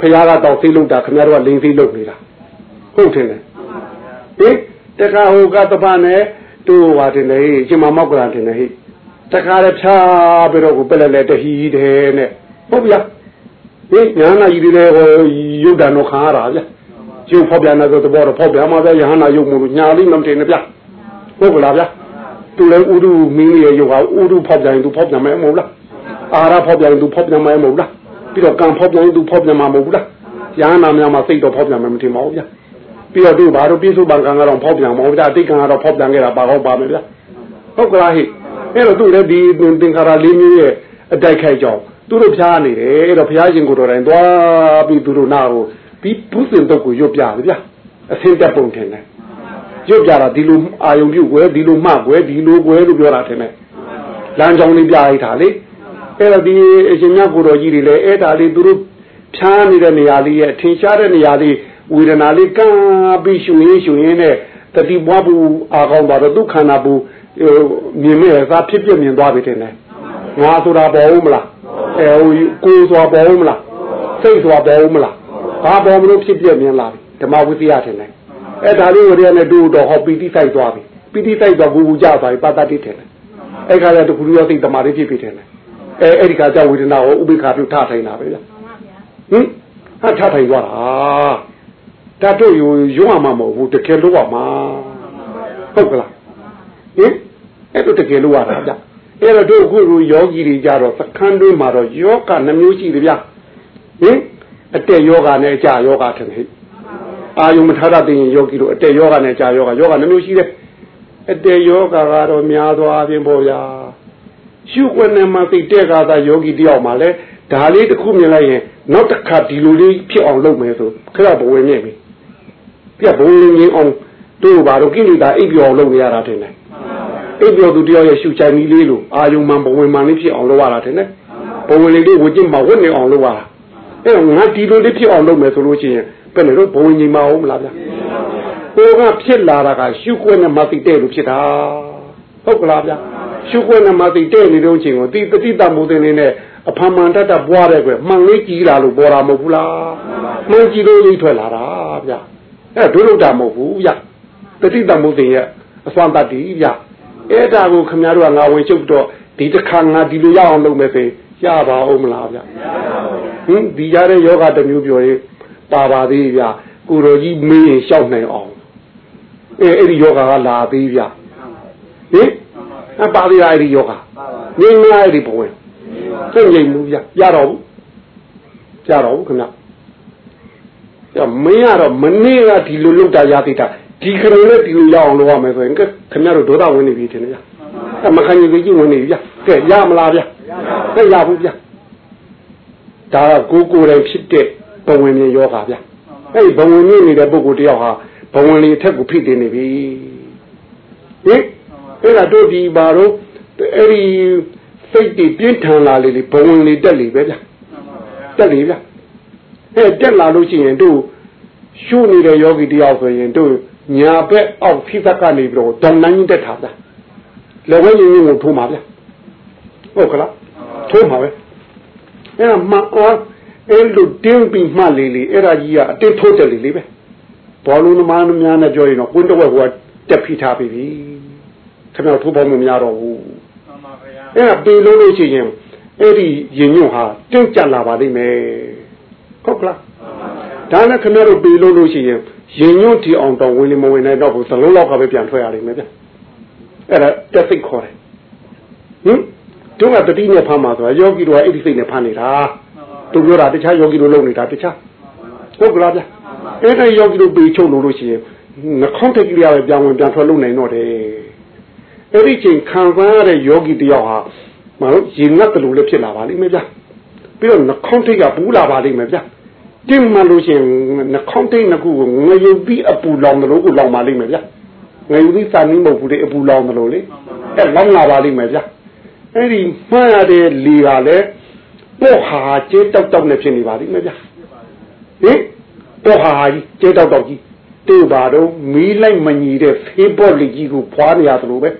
ဖះကတော့သိလို့တာခင်ဗျားတို့ကလိန်သိလို့နေတာဟုတ်တယ်လေဟင်တခါဟိုကတပနဲ့တူဟာတင်လေရှင်မမောက်ကလာတင်လေဟိ တခါလည်းဖြားပြီးတော့ကိုပက်လက်လက်တဟီတယ်နဲ့ဟုတ်ဗျာဟင်ညာနာကြီးတွေလည်းဟိုရုပ်တံတော့ခံရတာဗျာကျုပ်ဖောက်ပြန်တဲ့သဘောတော့ဖောက်ပြန်မှာပဲယဟနာရုပ်မို့လို့ညာလေးမတင်နဲ့ဗျာဟုတ်ကလားဗျာသူလည်းဥဒုမင်းရဲ့ရုပ်ဟာဥဒုဖောက်ပြန်သူဖောက်ပြန်မယ်မဟုတ်လားအာရဖောက်ပြန်သူဖောက်ပြန်မယ်မဟုတ်လားပြီးတော့ကံဖောက်ပြန်သူဖောက်ပြန်မှာမဟုတ်လားယဟနာများမှာစိတ်တော့ဖောက်ပြန်မယ်မထင်ပါဘူးဗျာပြီးတော့သူဘာလို့ပြည့်စုံပံကံကတော့ဖောက်ပြန်မဟုတ်ဗျာအတိတ်ကံကတော့ဖောက်ပြန်ခဲ့တာပါဟုတ်ပါမယ်ဗျာဟုတ်ကလားဟိ အဲ့တော့သူလည်းဒီသင်္ခါရလေးမျိုးရဲ့အတိုက်ခိုက်ကြောင်းသူတို့ဖျားနေတယ်အဲ့တော့ဘုရားရှင်ကိုယ်တော်တိုင်သွားပြီးသူတို့နာကိုပြီးဘုဇင်တော့ကိုရွတ်ပြတယ်ဗျာအစင်းတက်ပုံထင်တယ်ရွတ်ပြတာဒီလိုအာယုံပြုတ်ွယ်ဒီလိုမှွယ်ဒီလိုွယ်လို့ပြောတာထင်တယ်လမ်းကြောင်းလေးပြလိုက်တာလေအဲ့တော့ဒီအရှင်မြတ်ကိုတော်ကြီးတွေလည်းအဲ့ဒါလေးသူတို့ဖြားနေတဲ့နေရာလေးရဲ့ထင်ရှားတဲ့နေရာလေးဝေဒနာလေးကမ်းပြီးရှူရင်းရှူရင်းနဲ့တတိပွားဘူးအာကောင်းသွားတော့ဒုက္ခနာဘူး မြင်မဲ့သာဖြစ်ဖြစ်မြင်သွားပြီတင်တယ်ငါဆိုတာပေါ်ဦးမလားအဲဟိုကိုဆိုတာပေါ်ဦးမလားစိတ်ဆိုတာပေါ်ဦးမလားဘာပေါ်မလို့ဖြစ်ပြမြင်လာပြီဓမ္မဝိသယထင်တယ်အဲဒါလေးဝရနဲ့တူတော့ဟောပီတိဆိုင်သွားပြီပီတိဆိုင်သွားဘူဘူကြသွားပြီပတ္တတိထင်တယ်အဲ့ခါကျတခုလူရောစိတ်တမာလေးဖြစ်ဖြစ်ထင်တယ်အဲအဲ့ဒီခါကျဝေဒနာကိုဥပိ္ပခာပြုထထိုင်တာပဲဗျဟင်ဟာထထိုင်သွားတာဓာတ်တို့ယူရုံးမှာမဟုတ်ဘူးတကယ်လို့ပါမှာဟုတ်ကလားဟင် အဲ့တော့တကယ်လို့ရတာဗျအဲ့တော့တို့အခုလိုယောဂီတွေကြတော့သခန်းတွင်းမှာတော့ယောဂနှမျိုးရှိတယ်ဗျဟင်အတက်ယောဂနဲ့အကြယောဂထင်ဟိအာယုံမထားတဲ့ရင်ယောဂီတို့အတက်ယောဂနဲ့အကြယောဂယောဂနှမျိုးရှိတယ်အတက်ယောဂကတော့များသောအားဖြင့်ပေါ့ဗျာရှုွက်နေမှသိတဲ့ကသာယောဂီတယောက်မှလဲဒါလေးတစ်ခုမြင်လိုက်ရင်နောက်တစ်ခါဒီလိုလေးဖြစ်အောင်လုပ်မယ်ဆိုခရဘဝင်နေပြီပြဘဝင်ရင်းအောင်တို့ဘာလို့ကိလေသာအိပ်ပြောအောင်လုပ်နေရတာတင်တယ် အိပ်ပြောသူတယောက်ရဲ့ရှုချိုင်ကြီးလေးလို့အာယုံမှဘဝင်မှလေးဖြစ်အောင်လုပ်ရတာတင်တယ်ဘဝင်လေးလေးဝကျင့်မှဝတ်နေအောင်လုပ်ရတာအဲ့တော့ငါဒီလိုလေးဖြစ်အောင်လုပ်မယ်ဆိုလို့ရှိရင်ဘယ်နဲ့တော့ဘဝင်ကြီးမအောင်မလားဗျာကိုကဖြစ်လာတာကရှုခွင့်နဲ့မသိတဲ့လို့ဖြစ်တာဟုတ်ကလားဗျာရှုခွင့်နဲ့မသိတဲ့နေတော့ချင်းကိုတိပတိတမိုးတင်နေအဖမှန်တတ်တပွားတဲ့ကွမှန်လေးကြီးလာလို့ပေါ်တာမဟုတ်ဘူးလားမှန်ကြီးလို့လေးထွက်လာတာဗျာအဲ့ဒုလို့တာမဟုတ်ဘူးဗျတတိတမိုးတင်ရဲ့အစွမ်းတတ်တီဗျ အဲ့ဒါကိုခင်ဗျားတို့ကငါဝင်ချုပ်တော့ဒီတစ်ခါငါဒီလိုရအောင်လုပ်မယ်ဆိုရပါအောင်မလားဗျဟင်ဒီရတဲ့ယောဂတစ်မျိုးပြောရင်ပါပါသေးဗျကိုတော်ကြီးမေးရင်ရှောက်နိုင်အောင်အဲအဲ့ဒီယောဂကလာသေးဗျဟင်အပါသေးအဲ့ဒီယောဂငင်းငါအဲ့ဒီဘဝင်သိငြိမ်မှုဗျရတော့ဘူးကြတော့ဘူးခင်ဗျမင်းကတော့မနေ့ကဒီလိုလုပ်တာရသေးတာ ဒီခရုံနဲ့ဒီလိုရအောင်လုပ်ရမယ်ဆိုရင်ခင်ဗျားတို့ဒေါသဝင်နေပြီထင်တယ်ဗျအမခံကြီးကြီးဝင်နေပြီဗျကဲရမလားဗျကဲရဘူးဗျဒါကကိုကိုယ်တိုင်ဖြစ်တဲ့ဘဝင်မြင်ယောဂဗျအဲ့ဒီဘဝင်မြင်နေတဲ့ပုဂ္ဂိုလ်တယောက်ဟာဘဝင်လေးအထက်ကိုဖိတင်နေပြီဟင်အဲ့ဒါတို့ဒီဘာလို့အဲ့ဒီစိတ်တွေပြင်းထန်လာလေလေဘဝင်လေးတက်လေပဲဗျတက်လေဗျအဲ့တက်လာလို့ရှိရင်တို့ရှုနေတဲ့ယောဂီတယောက်ဆိုရင်တို့ ညာဘက်အောက်ဖိသက်ကနေပြီးတော့တောင်နှင်းတက်တာဗျလက်ဝဲရင်ရင်ကိုထိုးမှာဗျဟုတ်ကလားထိုးမှာပဲအဲ့ဒါမှအောအဲ့လိုတင်းပြီးမှလေလေအဲ့ဒါကြီးကအတင်းထိုးတယ်လေလေပဲဘောလုံးသမားများနဲ့ပြောရင်တော့ကွင်းတော့ဟိုကတက်ဖိထားပြီခင်ဗျားထိုးပေါင်းမများတော့ဘူးအဲ့ဒါပေလို့လို့ရှိရင်အဲ့ဒီရင်ညွန့်ဟာတင်းကြလာပါလိမ့်မယ်ဟုတ်ကလား ဒါနဲ့ခင်ဗျားတို့ပေလို့လို့ရှိရင်ရင်ညွန့်တီအောင်တောင်ဝင်နေမဝင်နိုင်တော့ဘူးသလုံးလောက်ကပဲပြန်ထွက်ရလိမ့်မယ်ဗျအဲ့ဒါတက်စိတ်ခေါ်တယ်ဟင်တို့ကတတိနဲ့ဖမ်းမှာဆိုတာယောဂီတို့ကအဲ့ဒီစိတ်နဲ့ဖမ်းနေတာတို့ပြောတာတခြားယောဂီတို့လုပ်နေတာတခြားဟုတ်ကလားဗျအဲ့ဒါယောဂီတို့ပေချုပ်လို့လို့ရှိရင်နှခေါင်းထက်ကလေးရပဲပြန်ဝင်ပြန်ထွက်လုပ်နိုင်တော့တယ်အဲ့ဒီချိန်ခံစားရတဲ့ယောဂီတယောက်ဟာမဟုတ်ရင်ငတ်တယ်လို့လည်းဖြစ်လာပါလိမ့်မယ်ဗျပြီးတော့နှခေါင်းထိတ်ကပူလာပါလိမ့်မယ်ဗျ တင်းမှလို့ရှိရင်နှခေါင်းထိတ်နှစ်ခုကိုငရုပ်ပြီးအပူလောင်တယ်လို့ကိုလောင်ပါလိမ့်မယ်ဗျငရုပ်ပြီးစာနည်းမဟုတ်ဘူးလေအပူလောင်တယ်လို့လေအဲလောင်လာပါလိမ့်မယ်ဗျအဲ့ဒီမှားရတဲ့လေကလည်းပေါ့ဟာကျဲတောက်တောက်နဲ့ဖြစ်နေပါလိမ့်မယ်ဗျဟင်ပေါ့ဟာကြီးကျဲတောက်တောက်ကြီးတေပါတော့မီးလိုက်မညီတဲ့ဖေးပေါ့လေးကြီးကိုဖွာနေရသလိုပဲ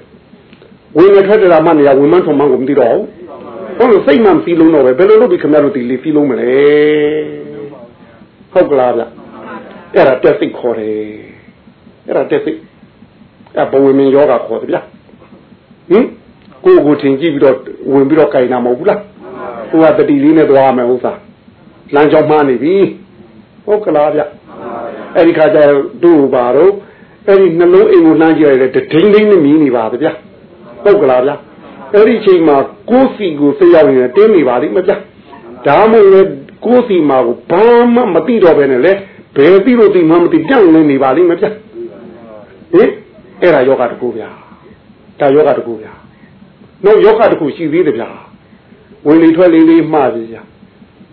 ဝင်နေထွက်တာမှနေရဝင်မထုံမှကိုမသိတော့ဘူးဟဟုတ်လို့စိတ်မှမပြီးလုံးတော့ပဲဘယ်လိုလုပ်ပြီးခင်ဗျားတို့ဒီလေးပြီးလုံးမလဲ ဟုတ်ကလားဗျအဲ့ဒါတက်စိတ်ခေါ်တယ်အဲ့ဒါတက်စိတ်အဲ့ဘဝမင်းယောဂခေါ်တယ်ဗျဟင်ကိုကိုထင်ကြည့်ပြီးတော့ဝင်ပြီးတော့ကြိုင်တာမဟုတ်ဘူးလားဟိုကတတိလေးနဲ့သွားမယ်ဥစ္စာလမ်းကြောင်းမှားနေပြီဟုတ်ကလားဗျအဲ့ဒီခါကျတို့ဘာတော့အဲ့ဒီနှလုံးအိမ်ကိုလှမ်းကြည့်ရတယ်ဒိန်းဒိန်းနဲ့မြည်နေပါဗျဟုတ်ကလားဗျအဲ့ဒီချိန်မှာကိုယ်စီကိုစိတ်ရောက်နေတယ်တင်းနေပါလိမ့်မဗျဒါမှမဟုတ်လေ ကိုယ်စီမှာကိုဘာမှမသိတော့ပဲနဲ့လေဘယ်သိလို့သိမှမသိတန့်နေနေပါလိမ့်မဗျဟင်အဲ့ဒါယောဂတကူဗျာဒါယောဂတကူဗျာနောက်ယောဂတကူရှိသေးတယ်ဗျာဝင်လေထွက်လေလေးမှားပြီဗျာ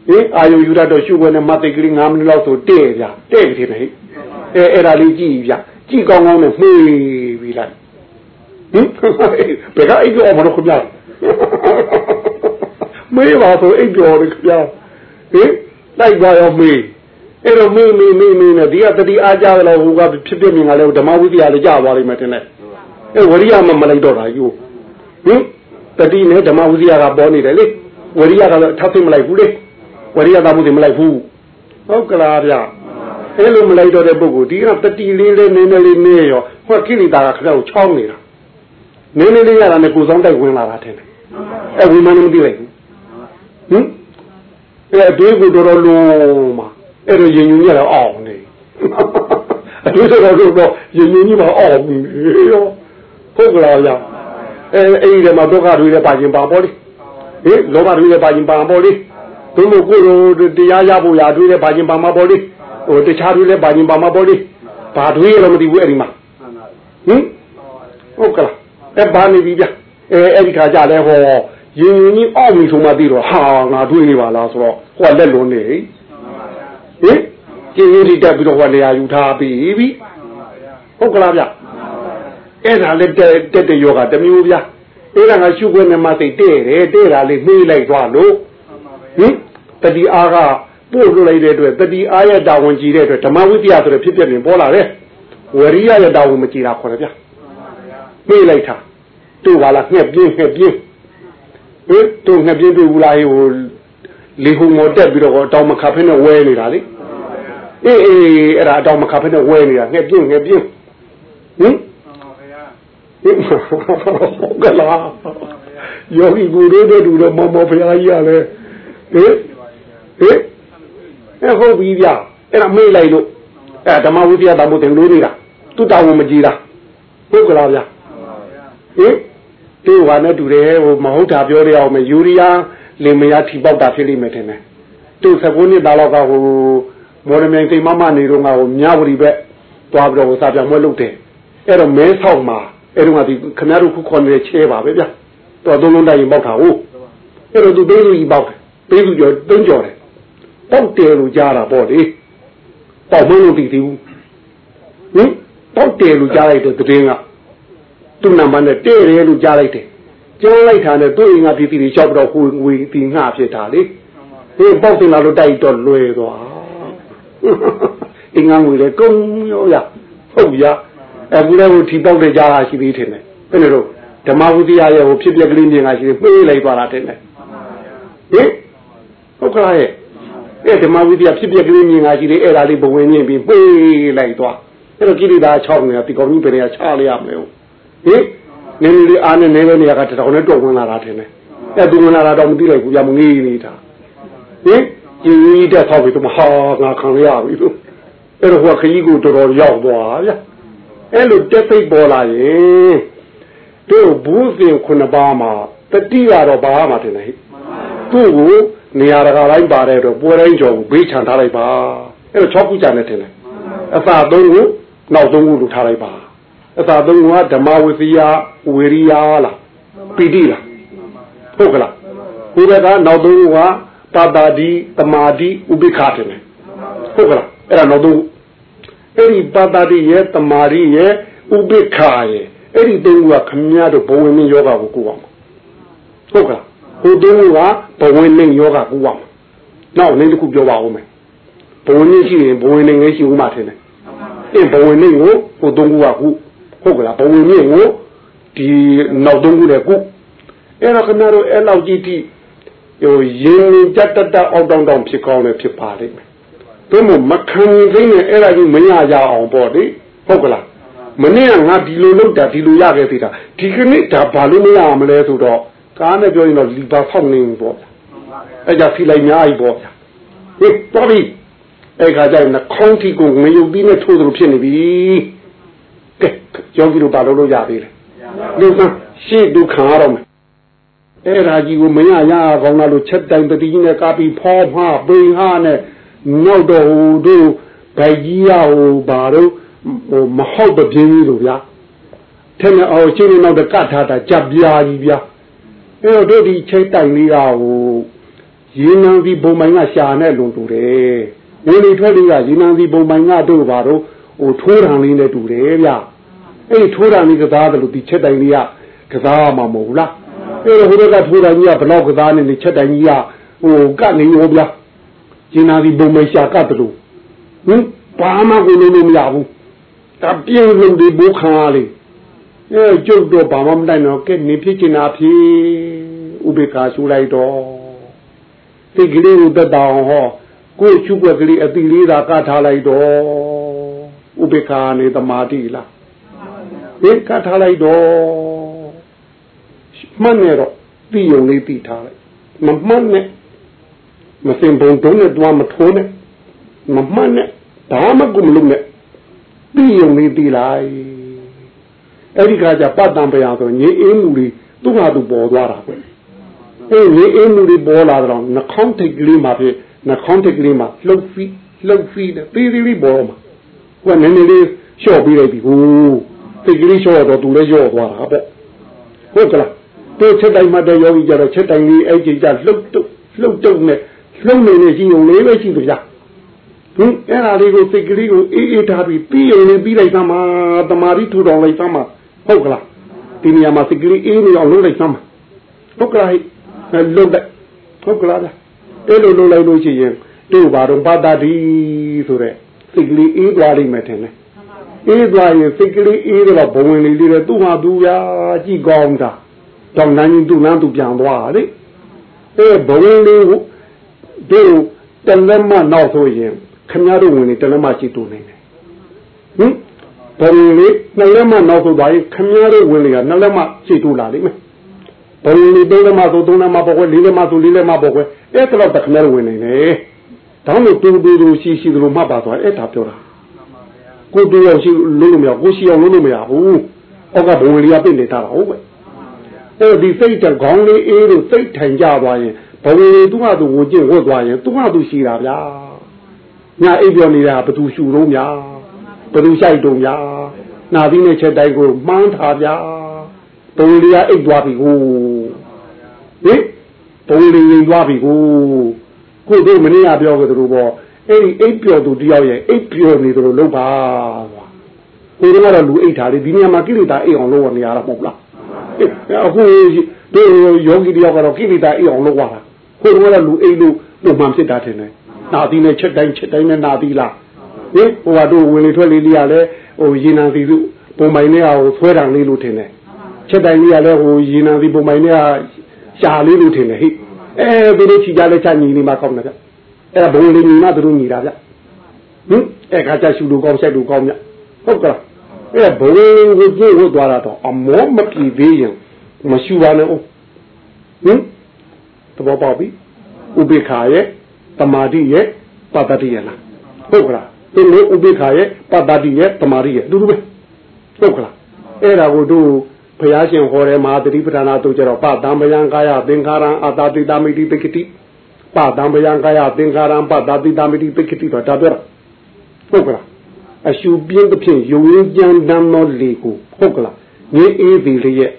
ဟင်အာယုယူရတော့ရှုခွင့်နဲ့မသိကလေး9မိနစ်လောက်ဆိုတဲ့ဗျာတဲ့ပြီတဲ့ဟဲ့အဲအဲ့ဒါလေးကြည့်ဗျာကြည့်ကောင်းကောင်းနဲ့မှေးပြီးလိုက်ဟင်ဘယ်ကအိပ်ကြောမလို့ခင်ဗျာမေးပါဆိုအိပ်ကြောတယ်ခင်ဗျာ ဟင်လိုက်ပါရောမေးအဲ့တော့မေးမေးမေးမေးနဲ့ဒီကတတိအားကြတယ်လို့ဟိုကဖြစ်ဖြစ်မြင်ကလည်းဓမ္မဝိသရာလေးကြာသွားလိမ့်မယ်တင်တယ်အဲဝရိယမမလိုက်တော့တာယူဟင်တတိနဲ့ဓမ္မဝိသရာကပေါ်နေတယ်လေဝရိယကလည်းထပ်သိမလိုက်ဘူးလေဝရိယသာမှုတွေမလိုက်ဘူးဟုတ်ကလားဗျအဲ့လိုမလိုက်တော့တဲ့ပုဂ္ဂိုလ်ဒီကတတိလေးလေးနည်းနည်းလေးနေရောဟောကိလေသာကခရောက်ချောင်းနေတာနည်းနည်းလေးရတာနဲ့ကိုယ်ဆောင်တိုက်ဝင်လာတာထင်တယ်အဲ့ဝိမာန်မသိလိုက်ဘူးဟင် အဲ့အတွေးကိုတော်တော်လုံးမှာအဲ့တော့ရင်ညူညတော့အောင်နေအတွေးတော်တော်တော့ရင်ညူညမှာအောင်နေရောဟုတ်ကလားဗျအဲအဲ့ဒီမှာဒုက္ခတွေလည်းပါခြင်းပါပေါ့လေဟင်လောဘတွေလည်းပါခြင်းပါပေါ့လေသူတို့ကိုယ်တို့တရားရဖို့ရာတွေလည်းပါခြင်းပါမှာပေါ့လေဟိုတခြားတွေလည်းပါခြင်းပါမှာပေါ့လေဘာတွေလည်းမသိဘူးအဲ့ဒီမှာဟင်ဟုတ်ကလားအဲဘာနေပြီဗျအဲအဲ့ဒီခါကြလဲဟော ရင်ရင်ကြီးအောက်ပြီဆိုမှသိတော့ဟာငါတွေးနေပါလားဆိုတော့ဟိုကလက်လုံးနေဟင်ကျင်းရည်တက်ပြီးတော့ဟိုနေရာယူထားပြီပြီဟုတ်ကလားဗျအဲ့ဒါလည်းတက်တက်တဲ့ယောဂတစ်မျိုးဗျအဲ့ဒါငါရှုခွင့်နဲ့မှသိတဲ့တယ်တဲ့တာလေးနှေးလိုက်သွားလို့ဟင်တတိအားကပို့လွတ်လိုက်တဲ့အတွက်တတိအားရဲ့တာဝန်ကြီးတဲ့အတွက်ဓမ္မဝိတ္တရာဆိုတဲ့ဖြစ်ပျက်နေပေါ်လာတယ်ဝရိယရဲ့တာဝန်မကြီးတာခေါ်တယ်ဗျနှေးလိုက်တာတို့ပါလားငှက်ပြင်းငှက်ပြင်း ဟင်တို့ငှက်ပြင်းတို့ဘူးလားဟိုလေဟုံမောတက်ပြီးတော့တောင်မခါဖင်းနဲ့ဝဲနေတာလေအေးအေးအဲ့ဒါတောင်မခါဖင်းနဲ့ဝဲနေတာငှက်ပြင်းငှက်ပြင်းဟင်ဟင်ကလာယောဂီကိုတို့တို့တို့မမဖရာကြီးရလဲဟင်ဟင်အဲ့ဟုတ်ပြီဗျအဲ့ဒါမေးလိုက်လို့အဲ့ဓမ္မဝိသယတမို့တင်လို့နေတာသူတောင်းမကြည့်တာဟုတ်ကလားဗျဟင် တေဝါနဲ့တူတယ်ဟိုမဟုတ်တာပြောရအောင်မယ်ယူရီးယားလင်မယားထိပေါက်တာဖြစ်လိမ့်မယ်ထင်တယ်သူ19နှစ်သားလောက်ကဟိုမော်ရမြိုင်စိတ်မမနေတော့ငါဟိုမြဝတီဘက်သွားပြီးတော့စာပြမွဲလုပ်တယ်အဲ့တော့မဲဆောက်မှာအဲ့တော့ကဒီခမရတို့ခုခေါ်နေတဲ့ချဲပါပဲဗျတော့သုံးလုံးတိုင်းပေါက်တာဟုတ်အဲ့တော့သူသေးလူကြီးပေါက်တယ်သေးလူကျော်သုံးကျော်တယ်ပေါက်တယ်လို့ကြားတာပေါ့လေပေါက်မလို့တည်သေးဘူးဟင်ပေါက်တယ်လို့ကြားလိုက်တဲ့သတင်းက သူ့နံပါတ်နဲ့တဲ့တယ်လို့ကြားလိုက်တယ်ကြားလိုက်တာနဲ့သူ့အိမ်ကပြည်သူတွေလျှောက်တော့ဟိုငွေတီငှဖြစ်တာလေဟေးပေါက်တင်လာလို့တိုက်တော့လွယ်သွားအင်္ဂါငွေလေကုန်းရောရဟုတ်ရအခုလည်းဟိုထီပေါက်တဲ့ကြားတာရှိသေးတယ်ဘယ်နဲ့တော့ဓမ္မဝိသယရဲ့ဟိုဖြစ်ပျက်ကလေးမြင်တာရှိသေးပြေးလိုက်သွားတာတဲ့ဟင်ဟုတ်ကဲ့ရဲ့အဲ့ဓမ္မဝိသယဖြစ်ပျက်ကလေးမြင်တာရှိသေးအဲ့ဒါလေးဘဝင်မြင်ပြီးပြေးလိုက်သွားအဲ့တော့ကိလေသာ6နေတာဒီကောင်ကြီးဘယ်နေရာချလိုက်ရမလဲဟင် နည်းနည်းလေးအားနဲ့နေပဲနေရာကတောင်နဲ့တော့ဝင်လာတာတင်တယ်အဲ့သူဝင်လာတာတော့မသိလိုက်ဘူးကြာမငေးနေတာဟင်ကြီးတက်ဆောက်ပြီးတော့ဟာငါခံရပြီလို့အဲ့တော့ဟိုခကြီးကိုတော်တော်ရောက်သွားဗျအဲ့လိုတက်သိပ်ပေါ်လာရင်တို့ဘူးစင်ခုနှစ်ပါးမှာတတိရတော့ဘာမှတင်တယ်သူ့ကိုနေရာတကာတိုင်းပါတဲ့တော့ပွဲတိုင်းကျော်ကိုဘေးချန်ထားလိုက်ပါအဲ့တော့6ခုကြာနေတင်တယ်အစာသုံးခုနောက်သုံးခုလူထားလိုက်ပါ အစာသုံးခုကဓမ္မဝိသယဝေရိယလားပီတိလားဟုတ်ကလားဒီဘက်ကနောက်သုံးခုကပါတာဒီတမာဒီဥပိ္ပခာတယ်ဟုတ်ကလားအဲ့ဒါနောက်သုံးခုအဲ့ဒီပါတာတိရဲ့တမာရီရဲ့ဥပိ္ပခာရဲ့အဲ့ဒီသုံးခုကခမည်းတော်ဘဝဝင်ယောဂကိုကိုအောင်ဟုတ်ကလားဟိုသုံးခုကဘဝဝင်ယောဂကိုအောင်နောက်လည်းတစ်ခုပြောပါဦးမယ်ဘဝဝင်ရှိရင်ဘဝဝင်ငယ်ရှိဦးမှာထင်တယ်အင်းဘဝဝင်ကိုဟိုသုံးခုကခု ဟုတ်ကလားဘဝဝင်ကိုဒီနောက်သုံးခုနဲ့ခုအဲ့တော့ခမည်းတော်အဲ့လောက်ကြည့်တိဟိုရင်ကြက်တက်တက်အောက်တောင်းတောင်းဖြစ်ကောင်းလည်းဖြစ်ပါလိမ့်မယ်သူမမခံသိနေအဲ့ဒါကြီးမရရအောင်ပေါ့လေဟုတ်ကလားမနေ့ကငါဒီလိုလုပ်တာဒီလိုရခဲ့သေးတာဒီကနေ့ဒါဘာလို့မရအောင်မလဲဆိုတော့ကားနဲ့ပြောရင်တော့လီပါဖောက်နေပြီပေါ့အဲ့ကြဖီလိုက်များကြီးပေါ့ဟေးတော်ပြီအဲ့ခါကျရင်နှခေါင်းထိကိုငရုတ်ပြီးနဲ့ထိုးသလိုဖြစ်နေပြီ ကဲကြောင်းကြီးတို့ဘာလို့လို့ရသေးလဲလူကရှေ့ဒုက္ခရတော့မယ်အဲ့ဒါကြီးကိုမရရကောင်းလားလို့ချက်တိုင်တတိနဲ့ကားပြီးဖောဖားပိန်ဟာနဲ့နောက်တော့ဟိုတို့ဗိုက်ကြီးရဟိုဘာတို့ဟိုမဟုတ်တပြင်းကြီးလို့ဗျာထဲနဲ့အော်ချင်းနေနောက်တကတ်ထားတာကြပ်ပြားကြီးဗျာအဲ့တော့တို့ဒီချိတ်တိုင်လေးကဟိုရေနံဒီဘုံမိုင်းကရှာနဲ့လွန်တူတယ်ဝင်းလေထွက်လေးကရေနံဒီဘုံမိုင်းကတို့ဘာတို့ဟိုထိုးတံလေးနဲ့တူတယ်ဗျာ အဲ့ထိုးတံလေးကစားတယ်လို့ဒီချက်တိုင်လေးကကစားမှာမဟုတ်လားအဲ့တော့ဟိုကထိုးတံကြီးကဘလောက်ကစားနေနေချက်တိုင်ကြီးကဟိုကနေရောဗျာရေနံဒီဘုံမိုင်းရှာကတ်တယ်လို့ဟင်ဘာမှကိုလို့မရဘူးတပြင်းလုံးဒီဘုခါလေးအဲကျုပ်တော့ဘာမှမတိုင်တော့ကဲနေဖြစ်ချင်တာဖြစ်ဥပေက္ခရှူလိုက်တော့စိတ်ကလေးကိုတက်တောင်ဟောကိုယ်ရှုွက်ကလေးအတိလေးသာကထားလိုက်တော့ဥပေက္ခနေသမာတိလား ဒီကထားလိုက်တော့မှတ်နေတော့ပြီးုံလေးပြီးထားလိုက်မမှတ်နဲ့မစင်ဘုံတုံးနဲ့တွားမထိုးနဲ့မမှတ်နဲ့ဘာမှကိုမလုပ်နဲ့ပြီးုံလေးပြီးလိုက်အဲ့ဒီကကြပတ်တံပရာဆိုညေအေးမှုတွေသူ့ဟာသူပေါ်သွားတာပဲအေးညေအေးမှုတွေပေါ်လာတော့နှခေါင်းထိတ်ကလေးမှာဖြစ်နှခေါင်းထိတ်ကလေးမှာလှုပ်ဖီးလှုပ်ဖီးတယ်သေးသေးလေးပေါ်မှာဟိုနည်းနည်းလေးလျှော့ပြီးလိုက်ပြီဟို ထိတ်ကလေးလျှော့တော့သူလည်းလျော့သွားတာပေါ့ဟုတ်ကလားတို့ချက်တိုင်းမှတဲ့ယောဂီကြတော့ချက်တိုင်းလေးအဲ့ဒီကြလှုပ်တုတ်လှုပ်တုတ်နဲ့လှုပ်နေနေရှိုံလေးပဲရှိကြဗျာဟင်အဲ့ဒါလေးကိုစိတ်ကလေးကိုအေးအေးထားပြီးပြီးရင်လည်းပြီးလိုက်သမှာတမာရီထူတော်လိုက်သမှာဟုတ်ကလားဒီနေရာမှာစိတ်ကလေးအေးနေအောင်လုပ်လိုက်သမှာဟုတ်ကလားလုပ်လိုက်ဟုတ်ကလားအဲ့လိုလုပ်လိုက်လို့ရှိရင်တို့ဘာတော့ပါတာဒီဆိုတဲ့စိတ်ကလေးအေးသွားလိမ့်မယ်ထင်တယ် အေးသွားရင်စိတ်ကလေးအေးတော့ဘဝင်လေးလေးတဲ့သူ့ဟာသူရကြည့်ကောင်းတာတောင်းနိုင်သူ့နန်းသူပြန်သွားလေအဲဘဝင်လေးကိုတို့တလက်မနောက်ဆိုရင်ခင်ဗျားတို့ဝင်နေတလက်မရှိတူနေတယ်ဟင်ဘုံလေးနှစ်လက်မနောက်ဆိုသွားရင်ခင်ဗျားတို့ဝင်လေကနှစ်လက်မရှိတူလာလိမ့်မယ်ဘုံလေးသုံးလက်မဆိုသုံးလက်မပေါ့ကွယ်လေးလက်မဆိုလေးလက်မပေါ့ကွယ်အဲ့ဒါတော့ခင်ဗျားတို့ဝင်နေတယ်တောင်းလို့တူတူတူရှိရှိသလိုမှတ်ပါသွားအဲ့ဒါပြောတာ ကိုတူရောက်ရှိလို့လို့မရကိုရှိအောင်လို့လို့မရဘူးအောက်ကဘုံလေးကပြင့်နေတာဟုတ်ပဲအဲ့ဒီစိတ်တကောင်းလေးအေးလို့စိတ်ထိုင်ကြသွားရင်ဘဝလေးသူ့ဟာသူဝင်ကျင့်ဝတ်သွားရင်သူ့ဟာသူရှိတာဗျာညာအိပ်ပြောနေတာဘသူရှူတော့များဘသူရှိုက်တော့များနာသီးနဲ့ချက်တိုက်ကိုမှန်းထားဗျာဘုံလေးကအိပ်သွားပြီကိုဟင်ဘုံလေးရင်သွားပြီကိုကိုတို့မနေ့ကပြောကြသလိုပေါ့ အဲ့ဒီအိပ်ပျော်သူတယောက်ရဲ့အိပ်ပျော်နေသလိုလုပ်ပါကိုတို့ကတော့လူအိပ်ထားတယ်ဒီနေရာမှာကိလေသာအိပ်အောင်လုပ်ရနေရတာမဟုတ်လားအခုတို့ယောဂီတယောက်ကတော့ကိလေသာအိပ်အောင်လုပ်ရတာကိုတို့ကတော့လူအိပ်လို့ပုံမှန်ဖြစ်တာထင်တယ်နာသီးနဲ့ချက်တိုင်းချက်တိုင်းနဲ့နာသီးလားဟင်ဟိုကတို့ဝင်လေထွက်လေးလေးကလည်းဟိုရေနံသီစုပုံမိုင်နဲ့ဟိုဆွဲတံလေးလို့ထင်တယ်ချက်တိုင်းလေးကလည်းဟိုရေနံသီပုံမိုင်နဲ့ရှာလေးလို့ထင်တယ်ဟိအဲသူတို့ချီကြလဲချညီနေမှာကောင်းတယ်ဗျ အဲဘုံလေးညီမသူတို့ညီတာဗျဟင်အဲခါကျရှူလို့ကောင်းဆက်လို့ကောင်းမြဟုတ်ကလားအဲဘုံကိုကြည့်ဝတ်သွားတာတော့အမောမပြေသေးရင်မရှူပါနဲ့ဟုတ်ဟင်သဘောပေါက်ပြီဥပိ္ပခာရဲ့တမာတိရဲ့ပတ္တတိရဲ့လားဟုတ်ကလားဒီလိုဥပိ္ပခာရဲ့ပတ္တတိရဲ့တမာတိရဲ့အတူတူပဲဟုတ်ကလားအဲ့ဒါကိုတို့ဘုရားရှင်ဟောတယ်မဟာတတိပဌာနာတို့ကြတော့ပတံပယံကာယသင်္ခါရံအာတာတိတမိတိပိကတိ ပတံပယံကာယသင်္ခါရံပတာတိတမိတိပိကတိတော့ဒါပြောဟုတ်ကလားအရှုပြင်းသဖြင့်ယုံရင်းကြမ်းတမ်းသောလေကိုဟုတ်ကလားငင်းအေးသည်လျက်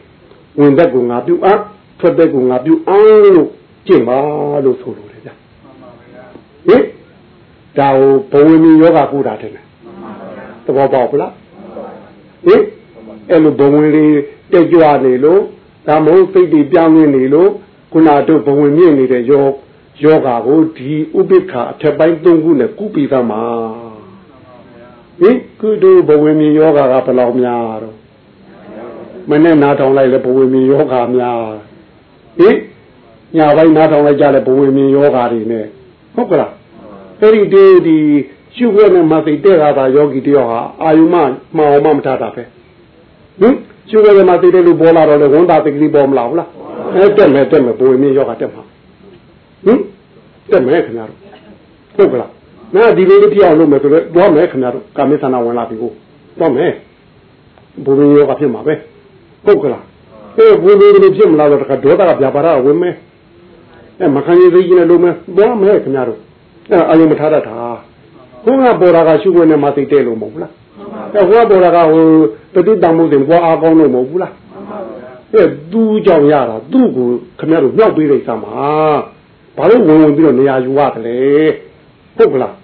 ဝင်သက်ကိုငါပြုအားထွက်သက်ကိုငါပြုအားလို့ကျင့်ပါလို့ဆိုလိုတယ်ဗျဟင်ဒါကိုဘဝမီယောဂကုတာတယ်သဘောပေါက်ပလားဟင်အဲ့လိုဘဝင်လေးတက်ကြွနေလို့ဒါမဟုတ်စိတ်တွေပြောင်းနေလို့ခုနတို့ဘဝင်မြင့်နေတဲ့ယော ယောဂါကိုဒီဥပိ္ပခာအထက်ပိုင်း၃ခုနဲ့ကုပိသမှာဟင်ကုတို့ဘဝင်မြင့်ယောဂါကဘယ်လောက်များတော့မနဲ့နားထောင်လိုက်လဲဘဝင်မြင့်ယောဂါများဟင်ညာပိုင်းနားထောင်လိုက်ကြတဲ့ဘဝင်မြင်ယောဂါတွေနဲ့ဟုတ်ကလားအဲ့ဒီဒီဒီရှုခွင့်နဲ့မသိတဲ့ကာသာယောဂီတယောက်ဟာအာယုမမှောင်မှမထားတာပဲဟင်ရှုခွင့်နဲ့မသိတဲ့လူပေါ်လာတော့လေဝန်တာတကလေးပေါ်မလာဘူးလားအဲ့တက်မယ်တက်မယ်ဘဝင်မြင်ယောဂါတက်မှာ ဟင်တက်မယ်ခင်ဗျားတို့ဟုတ်ကလားနာဒီလိုလေးပြောင်းလို့မယ်ဆိုတော့သွားမယ်ခင်ဗျားတို့ကာမေသနာဝင်လာပြီကိုသွားမယ်ဘဝင်ယောဂါဖြစ်မှာပဲဟုတ်ကလားအဲဘဝင်လိုဖြစ်မလားတော့တခါဒေါသကပြပါရဝင်မယ်အဲမခံရသေးခြင်းနဲ့လုံးမယ်သွားမယ်ခင်ဗျားတို့အဲအာယုံမထားတတ်တာဘုရားပေါ်တာကရှုခွင့်နဲ့မသိတဲ့လို့မဟုတ်ဘူးလားအဲဘုရားပေါ်တာကဟိုတတိတံမှုစဉ်ဘွားအားကောင်းလို့မဟုတ်ဘူးလားအဲသူ့ကြောင့်ရတာသူ့ကိုခင်ဗျားတို့မြောက်ပေးလိုက်စမ်းပါ ဘာလို့ဝင်ဝင်ပြီးတော့နေရာယူရတယ်လဲဟုတ်ကလား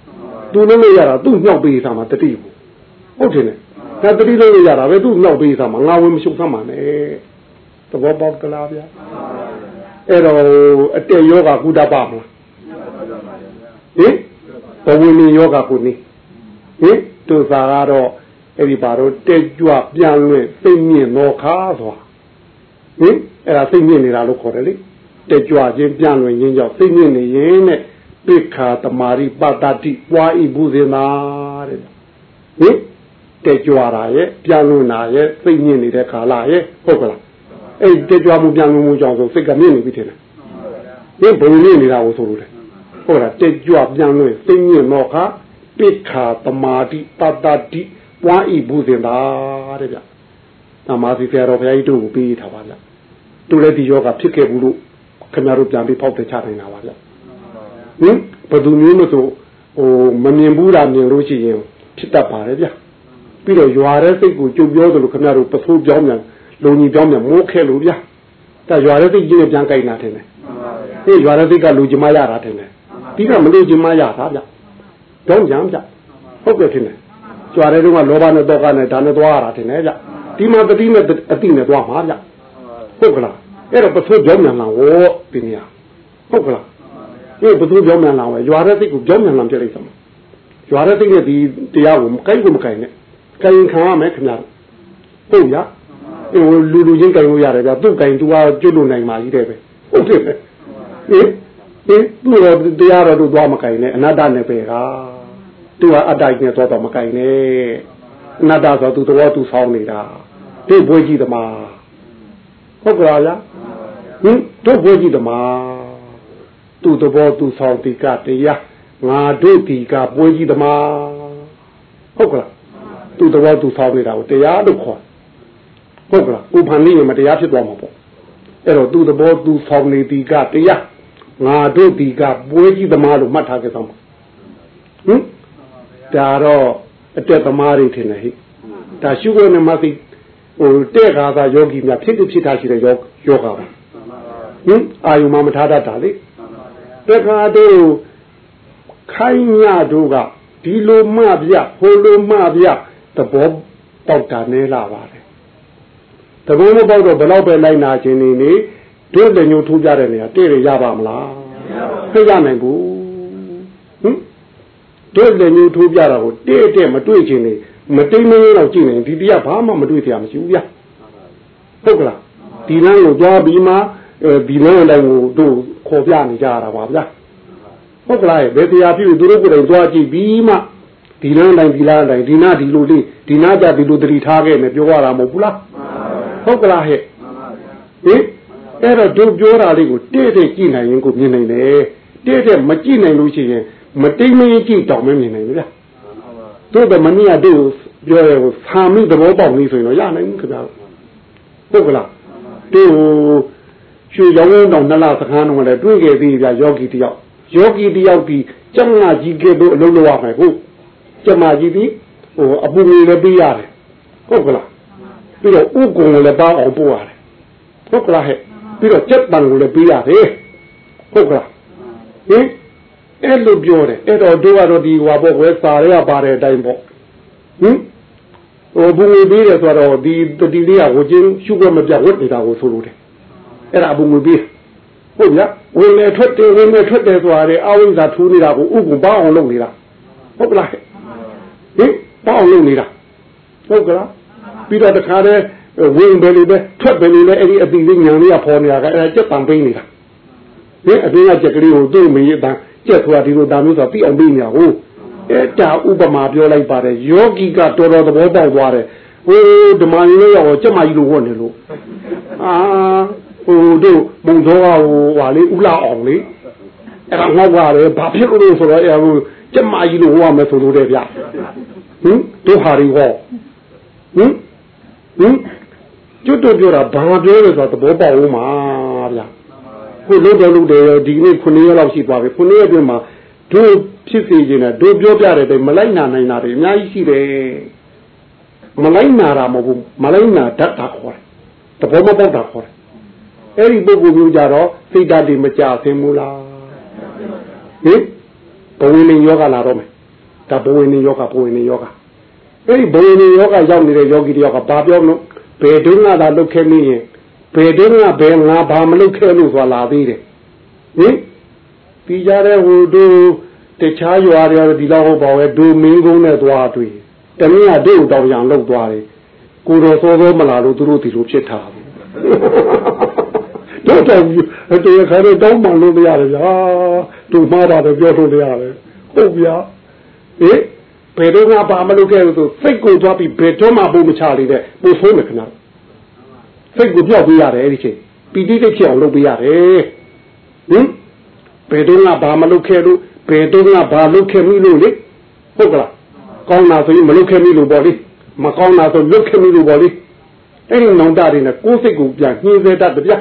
သူလည်းမရတာသူ့မြောက်ပေးစမ်းပါတတိကိုဟုတ်တယ်နဲ့ဒါတတိလို့ရတာပဲသူ့မြောက်ပေးစမ်းပါငါဝင်မရှုပ်စမ်းပါနဲ့သဘောပေါက်ကလားဗျာအဲ့တော့အတက်ယောဂကုတ္တပမလားဟင်ဘဝနေယောဂကိုနေဟင်သူသာကတော့အဲ့ဒီဘာတော့တက်ကြွပြန်လွင့်သိမြင့်တော့ခါသွားဟင်အဲ့ဒါသိမြင့်နေတာလို့ခေါ်တယ်လေ တက်ကြွခြင်းပြန်လွင့်ခြင်းကြောင့်သိမြင့်နေရင်တဲ့ပိခာတမာရိပတ္တိပွားဤဘူးစင်သာတဲ့ဟင်တက်ကြွတာရဲ့ပြန်လွင့်တာရဲ့သိမြင့်နေတဲ့ခါလာရဲ့ဟုတ်ကလားအဲ့တက်ကြွမှုပြန်လွင့်မှုကြောင့်ဆိုစိတ်ကမြင့်နေပြီထင်တယ်ဒီဘုံနေနေတာကိုဆိုလို့တယ်ဟုတ်လားတက်ကြွပြန်လွင့်သိမြင့်တော့ခါပိခာတမာတိပတ္တိပွားဤဘူးစင်သာတဲ့ဗျ။နာမစီဆရာတော်ဘုရားကြီးတို့ကိုပြီးထားပါလား။သူလည်းဒီယောဂဖြစ်ခဲ့ဘူးလို့ ခင်ဗျားတို့ပြန်ပြီးဖောက်တဲ့ချနိုင်တာပါဗျ။ဟင်ဘယ်သူမျိုးမဆိုဟိုမမြင်ဘူးတာမြင်လို့ရှိရင်ဖြစ်တတ်ပါတယ်ဗျ။ပြီးတော့ရွာတဲ့စိတ်ကိုကြုံပြောသလိုခင်ဗျားတို့ပစိုးပြောင်းမြန်လုံကြီးပြောင်းမြန်မိုးခဲလို့ဗျ။ဒါရွာတဲ့စိတ်ကြီးနဲ့ပြန်ကြိုက်နာတယ်။ဟေးရွာတဲ့စိတ်ကလူကြီးမရတာတယ်။ဒီကမလို့ကြီးမရတာဗျ။တော့ကြမ်းဗျ။ဟုတ်ကဲ့ထင်တယ်ကြွားတဲ့တုန်းကလောဘနဲ့တောကနဲ့ဒါနဲ့သွားရတာတင်လေဗျဒီမှာတတိနဲ့အတိနဲ့သွားမှာဗျဟုတ်ကလား အဲ့တော့ပစိုးကြောင်းမြန်လာဝေါ်ဒီနေရာဟုတ်ကလားအေးပစိုးကြောင်းမြန်လာဝဲကြွားတဲ့စိတ်ကိုကြောင်းမြန်လာပြလိုက်စမ်းကြွားတဲ့စိတ်နဲ့ဒီတရားကိုမကိုက်ကိုမကိုက်နဲ့ကိုင်ခံရမယ်ခင်ဗျာဟုတ်ဗျအေးလူလူချင်းကိုင်လို့ရတယ်ဗျသူ့ကိုင်သူကကျွတ်လို့နိုင်ပါကြီးတဲ့ပဲဟုတ်တယ်အေးအေးသူ့တော့တရားတော်တို့သွားမကိုင်နဲ့အနတ္တနဲ့ပဲကားသူကအတိုက်နဲ့သွားတော့မကင်နဲ့အနတ္တဆိုသူတော်သူဆောင်းနေတာဒီဘွေးကြီးသမားဟုတ်ကလားဗျာ ဟင်တို့ဘွေးကြီးသမားသူတဘောသူဆောင်းတိကတရားငါတို့ဒီကဘွေးကြီးသမားဟုတ်ကလားသူတဘောသူဆောင်းနေတာကိုတရားလို့ခေါ်ဟုတ်ကလားဥပ္ပန်နေမတရားဖြစ်သွားမှာပေါ့အဲ့တော့သူတဘောသူဆောင်းနေဒီကတရားငါတို့ဒီကဘွေးကြီးသမားလို့မှတ်ထားကြအောင်ဟင်ဒါတော့အတက်သမားတွေထင်တယ်ဟိဒါရှုခွင့်နဲ့မသိဟိုတဲ့ခါသာယောဂီများဖြစ်ဖြစ်တာရှိတဲ့ယောယောဂပါ ဟင်အာယုမမထားတတ်တာလေတဲ့ခါတို့ခိုင်းညတို့ကဒီလိုမှပြဟိုလိုမှပြသဘောပေါက်တာနဲလာပါတယ်သဘောမပေါက်တော့ဘယ်တော့ပဲလိုက်နာခြင်းနေနေတို့လည်းညှို့ထိုးကြတဲ့နေရာတဲ့ရရပါမလားမရနိုင်ဘူးဟင်တို့လည်းမျိုးထိုးပြတာကိုတဲ့တဲ့မတွေ့ချင်နေမတိမ်မင်းတော့ကြည့်နေဒီတရားဘာမှမတွေ့တရားမရှိဘူးဗျဟုတ်ကလားဒီလမ်းကိုကြွားပြီးမှ ဒီလမ်းအတိုင်းကိုတို့ခေါ်ပြနေကြတာပါဗျာဟုတ်ကလားဘယ်တရားဖြစ်သူတို့ကိုယ်တိုင်ကြွားကြည့်ပြီးမှဒီလမ်းတိုင်းဒီလမ်းတိုင်းဒီနာဒီလိုလေးဒီနာကြဒီလိုတတိထားခဲ့မယ်ပြောရတာမဟုတ်ဘူးလားဟုတ်ကလားဟဲ့ဟင်အဲ့တော့တို့ပြောတာလေးကိုတဲ့တဲ့ကြည့်နိုင်ရင်ကိုမြင်နိုင်တယ်တဲ့တဲ့မကြည့်နိုင်လို့ရှိရင်မတိမ်မရင်ကြည့်တောင်မမြင်နိုင်ဘူးဗျာတို့ကမနည်းတို့ပြောရကိုသာမိသဘောပေါက်နေဆိုရင်တော့ရနိုင်ဘူးခင်ဗျာဟုတ်ကလားတို့ ရွှေရောင်းတောင်နှစ်လစခန်းတော့လည်းတွေ့ခဲ့သေးဗျာယောဂီတယောက်ယောဂီတယောက်ဒီကျမကြီးကဲ့သို့အလုပ်လုပ်ရမယ်ဟုတ်ကျမကြီးဒီဟိုအပူငွေလည်းပေးရတယ်ဟုတ်ကလားပြီးတော့ဥကုံလည်းပေါအောင်ပို့ရတယ်ဟုတ်ကလားဟဲ့ပြီးတော့စက်တန်ကိုလည်းပေးရတယ်ဟုတ်ကလားဟင်အဲ့လိုပြောတယ်အဲ့တော့တို့ကတော့ဒီဟွာပေါ့ကွယ်စာရဲကပါတဲ့အတိုင်းပေါ့ဟင်ဟိုဘုံငွေပေးတယ်ဆိုတော့ဒီတတိလေးကဟိုချင်းရှုခွင့်မပြတ်ဝတ်နေတာကိုဆိုလို့တယ် အဲ့ဒါဘုံငွေပေးဟုတ်လားဝင်လေထွက်တယ်ဝင်လေထွက်တယ်ဆိုတာလေအဝိဇ္ဇာထူးနေတာကိုဥက္ကုပေါအောင်လုပ်နေတာဟုတ်ကလားဟင်ပေါအောင်လုပ်နေတာဟုတ်ကလားပြီးတော့တခါတည်းဝင်ပဲလေပဲထွက်ပဲလေလေအဲ့ဒီအတိလေးညာလေးကပေါ်နေတာကအဲ့ဒါကြက်ပံပေးနေတာဟဟင်အတွင်းကကြက်ကလေးကိုသူ့မင်းအတန်းကြက်ထွားဒီလိုတာမျိုးဆိုပြီးအောင်ပြီးညာဟုတ်အဲ့ဒါဥပမာပြောလိုက်ပါတယ်ယောဂီကတော်တော်သဘောပေါက်သွားတယ်ဟိုဓမ္မရင်းရောကြက်မကြီးလိုဝတ်နေလို့အာ ဟိုတို့မုံသောကဟိုဟာလေးဥလာအောင်လေအဲ့ဒါငေါ့ပါတယ်ဘာဖြစ်လို့လဲဆိုတော့အဲ့ဟိုကြက်မကြီးလိုဝတ်မယ်ဆိုလို့တဲ့ဗျဟင်တို့ဟာရီဟောဟင်ဟင်ကျွတ်တို့ပြောတာဘာပြောလဲဆိုတော့သဘောပေါက်ဦးမှာဗျာခုလုံးတယ်လို့တယ်ဒီနေ့9ရက်လောက်ရှိသွားပြီ9ရက်အတွင်းမှာတို့ဖြစ်စေခြင်းနဲ့တို့ပြောပြတဲ့တိုင်မလိုက်နာနိုင်တာတွေအများကြီးရှိတယ်မလိုက်နာတာမဟုတ်ဘူးမလိုက်နာတတ်တာခေါ်တယ်သဘောမပေါက်တာခေါ်တယ် အဲ့ဒီပုဂ္ဂိုလ်မျိုးကြတော့စိတ်ဓာတ်တွေမကြဆင်းဘူးလားဟင်ဘဝနေယောဂလာတော့မယ်ဒါဘဝနေယောဂဘဝနေယောဂအဲ့ဒီဘဝနေယောဂရောက်နေတဲ့ယောဂီတယောက်ကဘာပြောလို့ဘယ်တုန်းကသာလုတ်ခဲ့မိရင်ဘယ်တုန်းကဘယ်ငါဘာမလုတ်ခဲ့လို့ဆိုတာလာသေးတယ်ဟင်ပြီးကြတဲ့ဟိုတို့တခြားရွာတွေဒီလောက်ဟုတ်ပါပဲဒိုမင်းကုန်းနဲ့သွားတွေ့တမင်းကဒို့တောင်ရံလောက်သွားတယ်ကိုတော်စောစောမလာလို့သူတို့ဒီလိုဖြစ်တာ တော့တော့တရားခါတော့တောင်းမှလို့မရတယ်ဗျာသူမှားတာတော့ပြောလို့ရတယ်ဟုတ်ဗျာဟင်ဘယ်တော့မှဘာမလုပ်ခဲ့လို့ဆိုစိတ်ကိုသွားပြီးဘယ်တော့မှပုံမချလေးတဲ့ပို့ဆိုးမယ်ခဏစိတ်ကိုပြောက်ပေးရတယ်အဲ့ဒီချိန်ပီတိတိတ်ဖြစ်အောင်လုပ်ပေးရတယ်ဟင်ဘယ်တော့မှဘာမလုပ်ခဲ့လို့ဘယ်တော့မှဘာလုပ်ခဲ့မိလို့လေဟုတ်ကလားကောင်းတာဆိုရင်မလုပ်ခဲ့မိလို့ပေါ့လေမကောင်းတာဆိုလုပ်ခဲ့မိလို့ပေါ့လေအဲ့ဒီနောင်တတွေနဲ့ကိုယ်စိတ်ကိုပြန်ညှင်းစေတတ်တယ်ဗျ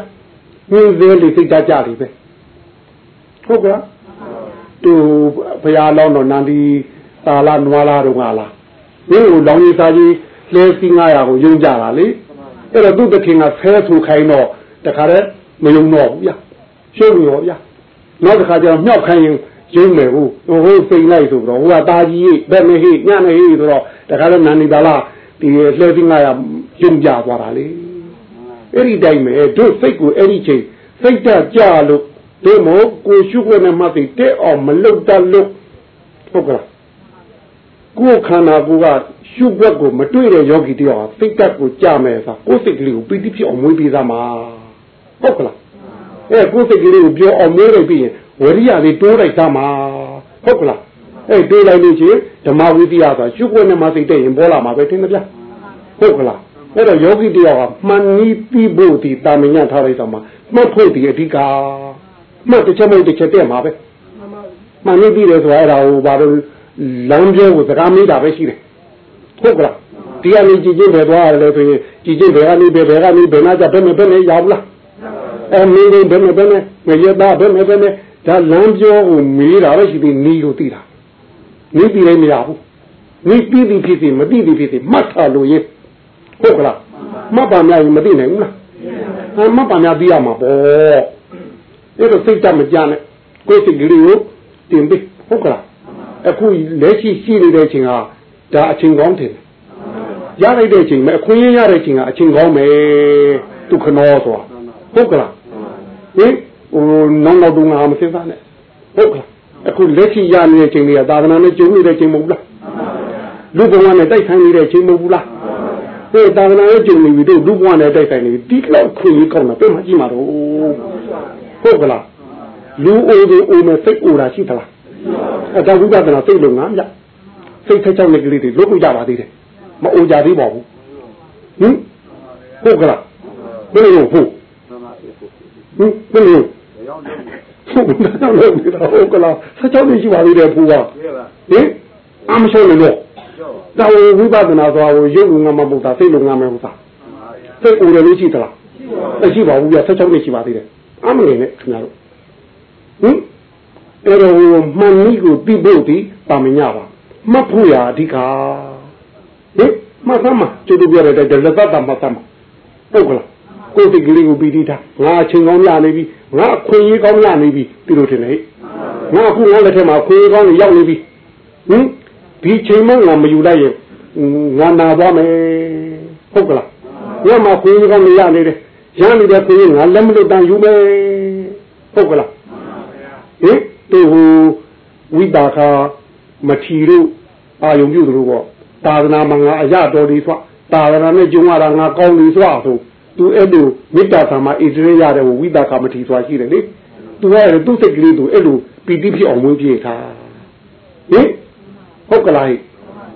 ညှင်းစေလေစိတ်တတ်ကြတယ်ပဲဟုတ်ကလားသူဘုရားလောင်းတော်နန္ဒီတာလာနွားလာတော့ငါလားဒီလိုလောင်းကြီးစားကြီးလဲစီ900ကိုယုံကြတာလေအဲ့တော့သူ့တခင်ကဆဲဆူခိုင်းတော့တခါတည်းမယုံတော့ဘူးဗျရှုပ်ရောဗျနောက်တစ်ခါကျတော့မြောက်ခိုင်းရင်ယုံမယ်ဟုတ်ဟိုဟိုစိန်လိုက်ဆိုတော့ဟိုကตาကြီးဘက်မဟိညနေဟိဆိုတော့တခါတော့နန္ဒီတာလာဒီလှဲစီ900ယုံကြသွားတာလေ အဲ့ဒီတိုင်းပဲတို့စိတ်ကိုအဲ့ဒီချိန်စိတ်တကြလို့တို့မို့ကိုရှုခွင့်နဲ့မှသိတဲ့အောင်မလုတ်တတ်လို့ဟုတ်ကလားကိုယ်ခန္ဓာကိုယ်ကရှုွက်ကိုမတွေ့တဲ့ယောဂီတယောက်ဟာစိတ်တက်ကိုကြမယ်ဆိုကိုယ်စိတ်ကလေးကိုပီတိဖြစ်အောင်မွေးပေးသားမှာဟုတ်ကလားအဲကိုယ်စိတ်ကလေးကိုပြောအောင်မွေးလိုက်ပြီးရင်ဝရိယလေးတိုးလိုက်သားမှာဟုတ်ကလားအဲတိုးလိုက်လို့ချင်းဓမ္မဝိသီယဆိုရှုွက်နဲ့မှစိတ်တက်ရင်ပေါ်လာမှာပဲထင်မပြဟုတ်ကလား အဲ့တော့ယောဂီတယောက်ဟာမှန်နီးပြီးဖို့ဒီတာမညထားလိုက်တော့မှမှတ်ဖို့ဒီအဓိကမှတ်တစ်ချက်မဟုတ်တစ်ချက်တက်မှာပဲမှန်နီးပြီးတယ်ဆိုတော့အဲ့ဒါဟိုဘာလို့လမ်းပြောကိုစကားမေးတာပဲရှိတယ်ဟုတ်ကလားဒီကနေကြည်ချင်းပဲသွားရတယ်ဆိုရင်ကြည်ချင်းဘယ်ကနေဘယ်ဘယ်ကနေဘယ်နာကြဘယ်နဲ့ဘယ်နဲ့ရောက်လားအဲမင်းတွေဘယ်နဲ့ဘယ်နဲ့ငရသားဘယ်နဲ့ဘယ်နဲ့ဒါလမ်းပြောကိုမေးတာပဲရှိပြီးနီးကိုသိတာနီးပြီးလည်းမရဘူးနီးပြီးပြီးဖြစ်စီမသိပြီးဖြစ်စီမှတ်ထားလို့ရင် ဟုတ်ကလားမှတ်ပါများရင်မသိနိုင်ဘူးလားအဲမှတ်ပါများသိရမှာပေါ့အဲ့တော့စိတ်တမကြနဲ့ကိုယ်စိတ်ကလေးကိုတင်ပြီးဟုတ်ကလားအခုလက်ရှိရှိနေတဲ့အချိန်ဟာဒါအချိန်ကောင်းတယ်ရလိုက်တဲ့အချိန်မှာအခွင့်အရေးရတဲ့အချိန်ကအချိန်ကောင်းမယ်ဒုက္ခနောဆိုတာဟုတ်ကလားဟင်ဟိုနောက်နောက်တုန်းကမစဉ်းစားနဲ့ဟုတ်ကလားအခုလက်ရှိရနေတဲ့အချိန်တွေကသာသနာနဲ့ကျုံနေတဲ့အချိန်မဟုတ်လားလူဘဝနဲ့တိုက်ဆိုင်နေတဲ့အချိန်မဟုတ်ဘူးလား ဟဲ့သာသနာနဲ့ကျုံနေပြီတို့လူဘဝနဲ့တိုက်ဆိုင်နေပြီဒီလောက်ခွင့်ကြီးကောင်းတာပြန်မကြည့်မှာတော့ဟုတ်ကလားလူအိုးတွေအိုးနဲ့စိတ်အိုတာရှိသလားအဲဒါဝိပဿနာစိတ်လုံငါမြစိတ်ထက်ချောက်နေကလေးတွေလွတ်ကြပါသေးတယ်မအိုကြသေးပါဘူးဟင်ဟုတ်ကလားဘယ်လိုဟုတ်ဟင်ဘယ်လိုဟုတ်ကလားဟုတ်ကလားဆက်ချောက်နေရှိပါသေးတယ်ဘူကဟင်အမဆုံးလို့ ဒါဝိပဿနာသွားကိုရုပ်ငါမပုဒ်တာစိတ်လုံငါမဟုတ်တာစိတ်အိုတယ်လို့ရှိသလားမရှိပါဘူးပြဆက်ချောက်နေရှိပါသေးတယ်အမငယ်နဲ့ခင်ဗျားတို့ဟင်အဲ့တော့မှန်နည်းကိုသိဖို့ဒီပါမညပါမှတ်ဖို့ရအဓိကဟင်မှတ်သမှာကျုပ်တို့ပြောတဲ့လက်သက်တာမှတ်သမှာဟုတ်ကလားကိုယ်စိတ်ကလေးကိုပြီးတိထားငါအချိန်ကောင်းရနေပြီငါအခွင့်အရေးကောင်းရနေပြီဒီလိုထင်တယ်ငါအခုငါလက်ထက်မှာခွင့်အရေးကောင်းရောက်နေပြီဟင် ဒီချိန်မှငါမယူလိုက်ရင်ငါနာသွားမယ်ဟုတ်ကလားငါမှခွင့်အရေးကောင်းရနေတယ်ရနေတဲ့ခွင့်အရေးငါလက်မလွတ်တန်ယူမယ်ဟုတ်ကလားဟင်သူဟိုဝိတာခာမထီတို့အာယုံပြုသူတို့ပေါ့သာသနာမှာငါအရတော်ဒီဆိုသာသနာနဲ့ကျုံရတာငါကောင်းပြီဆိုဆိုသူအဲ့လိုမေတ္တာဆာမဣတရေရတဲ့ဝိတာခာမထီဆိုတာရှိတယ်လေသူကသူ့စိတ်ကလေးသူအဲ့လိုပီတိဖြစ်အောင်ဝင်ပြေထားဟင် ဟုတ်ကလား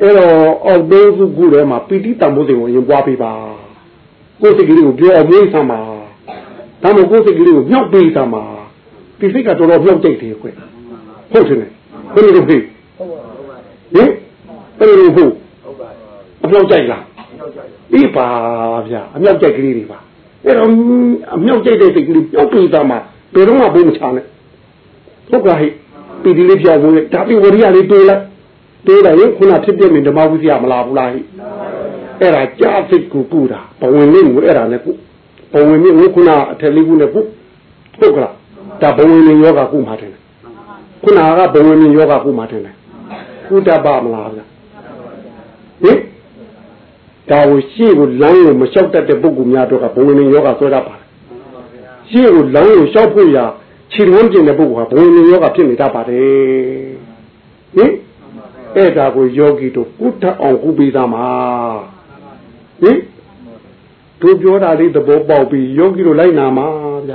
အဲ့တော့အောက်ဒိုးစုခုထဲမှာပီတိတံမိုးစိန်ကိုရင်ပွားပေးပါကိုယ်စိတ်ကလေးကိုပြောအောင်မွေးဆမ်းပါဒါမှကိုယ်စိတ်ကလေးကိုမြောက်ပေးဆမ်းပါဒီစိတ်ကတော်တော်မြောက်ကြိတ်တယ်ခွဟုတ်တယ်ဘယ်လိုလုပ်ဖြစ်ဟင်ဘယ်လိုလုပ်ဖို့အမြောက်ကြိုက်လားအေးပါဗျာအမြောက်ကြိုက်ကလေးတွေပါအဲ့တော့အမြောက်ကြိုက်တဲ့စိတ်ကလေးမြောက်ပေးဆမ်းပါဘယ်တော့မှဘုံမချနဲ့ဟုတ်ကဲ့ဟိပီတိလေးပြောင်းဖို့ဒါပြီးဝရိယလေးတွေးလိုက် တွေးလိုက်ရင်ခုနဖြစ်ပြနေဓမ္မဝိသယမလာဘူးလားဟိအဲ့ဒါကြာစိတ်ကိုပူတာဘဝင်လေးကိုအဲ့ဒါနဲ့ကုဘဝင်လေးကိုခုနအထက်လေးကူနဲ့ကုဟုတ်ကလားဒါဘဝင်လေးယောဂကုမှာတယ်ခုနကဘဝင်လေးယောဂကုမှာတယ်ကုတပမလားဗျဟင်ဒါကိုရှေ့ကိုလမ်းကိုမလျှောက်တတ်တဲ့ပုဂ္ဂိုလ်များတော့ကဘဝင်လေးယောဂဆွဲတတ်ပါတယ်ရှေ့ကိုလမ်းကိုလျှောက်ဖို့ရာခြေဝန်းကျင်တဲ့ပုဂ္ဂိုလ်ကဘဝင်လေးယောဂဖြစ်နေတတ်ပါတယ်ဟင် အဲ့ဒါကိုယောဂီတို့ကုထအောင်ကုပေးသားမှာဟင်တို့ပြောတာလေးသဘောပေါက်ပြီးယောဂီတို့လိုက်နာမှာဗျ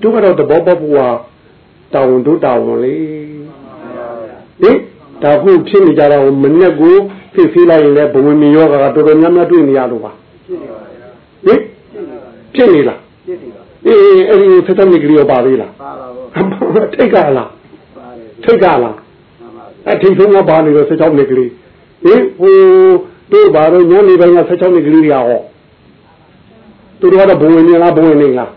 တို့ကတော့သဘောပေါက်ဖို့ဟာတာဝန်တို့တာဝန်လေဟင်ဒါခုဖြစ်နေကြတာကိုမနဲ့ကိုဖြစ်ဖြစ်လိုက်ရင်လည်းဘဝင်မယောဂကတော်တော်များများတွေ့နေရလို့ပါဟင်ဖြစ်နေလားအေးအဲ့ဒီသတ္တမိကလေးရောပါသေးလားပါပါဘူးထိတ်ကလားထိတ်ကလား အထိတ်ဆုံးကပါနေတော့16နှစ်ကလေးဟင်ဟိုတို့ဘာတော့ညနေပိုင်းက16နှစ်ကလေးတွေဟောသူတို့ကတော့ဘဝင်နေလားဘဝင်နေလား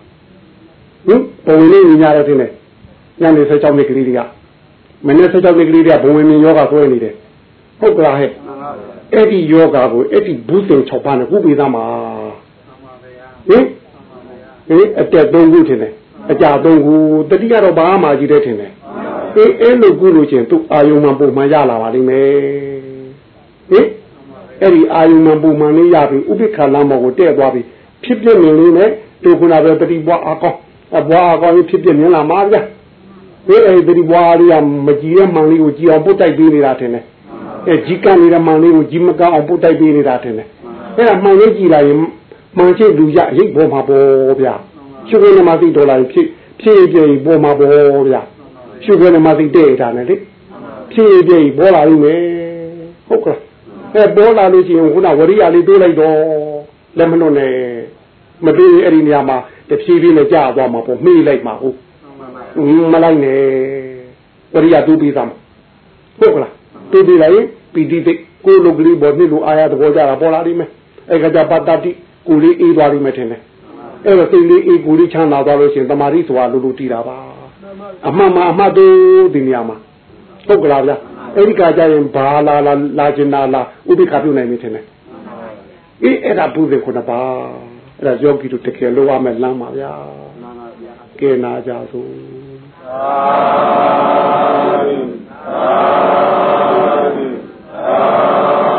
ဟင်ဘဝင်နေညရတယ်တင်တယ်ညနေ16နှစ်ကလေးတွေကမနေ့16နှစ်ကလေးတွေကဘဝင်နေယောဂဆွဲနေတယ်ဟုတ်ကလားဟဲ့အဲ့ဒီယောဂကိုအဲ့ဒီဘူးစင်6ပါးနဲ့ခုပေးသားမှာဟင်ဟင်အတက်3ခုထင်တယ်အကြ3ခုတတိကတော့ဘာမှကြီးတယ်ထင်တယ် အေးအဲ့လိုကုလို့ချင်းသူအာယုံမှပုံမှန်ရလာပါလိမ့်မယ်ဟင်အဲ့ဒီအာယုံမှပုံမှန်လေးရပြီဥပိ္ပခာလမ်းပေါ်ကိုတဲ့သွားပြီဖြစ်ပြနေလေးနဲ့တို့ခုနပဲပฏิဘွားအကောင်းအဘွားအကောင်းဖြစ်ပြမြင်လာမှာဗျာဒီအဲ့ဒီပฏิဘွားလေးကမကြည်တဲ့မှန်လေးကိုကြည်အောင်ပုတ်တိုက်ပေးနေတာထင်တယ်အဲကြီးကနေတဲ့မှန်လေးကိုကြီးမကအောင်ပုတ်တိုက်ပေးနေတာထင်တယ်အဲ့ဒါမှန်လေးကြည်လာရင်မှန်ချစ်လူရရိတ်ပေါ်မှာပေါ်ဗျာချုပ်ကနေမှသိတော်လာရင်ဖြစ်ဖြစ်ပြပေါ်မှာပေါ်ဗျာ ရှုခွဲနေမှသိတဲ့တာနဲ့လေဖြည့်ပြည့်ပေါ်လာလိမ့်မယ်ဟုတ်ကဲ့အဲပေါ်လာလို့ရှိရင်ခုနဝရိယလေးတိုးလိုက်တော့လက်မလွတ်နဲ့မပြေးအဲ့ဒီနေရာမှာတဖြည်းဖြည်းနဲ့ကြာသွားမှာပေါ့မေးလိုက်မှာဟုတ်မလိုက်နဲ့ဝရိယတိုးပြီးသားဟုတ်ကလားတိုးပြီးလိုက်ပီတိတိကိုလိုကလေးပေါ်နှစ်လိုအာရသဘောကြတာပေါ်လာလိမ့်မယ်အဲ့ကကြပတ္တတိကိုလေးအေးသွားလိမ့်မယ်ထင်တယ်အဲ့တော့စိတ်လေးအေးကိုလေးချမ်းသာသွားလို့ရှိရင်တမာရီဆိုတာလူလူတည်တာပါ အမှန်မှအမှတ်တူဒီနေရာမှာဟုတ်ကလားဗျာအဲ့ဒီကကြရင်ဘာလာလာလာကျင်လာလာဥပိ္ပခပြုနိုင်မင်းထင်တယ်အေးအဲ့ဒါပုဇင်ခုနပါအဲ့ဒါယောဂီတို့တကယ်လိုရမယ်လမ်းပါဗျာမှန်ပါဗျာကဲနာကြဆိုသာသာသာ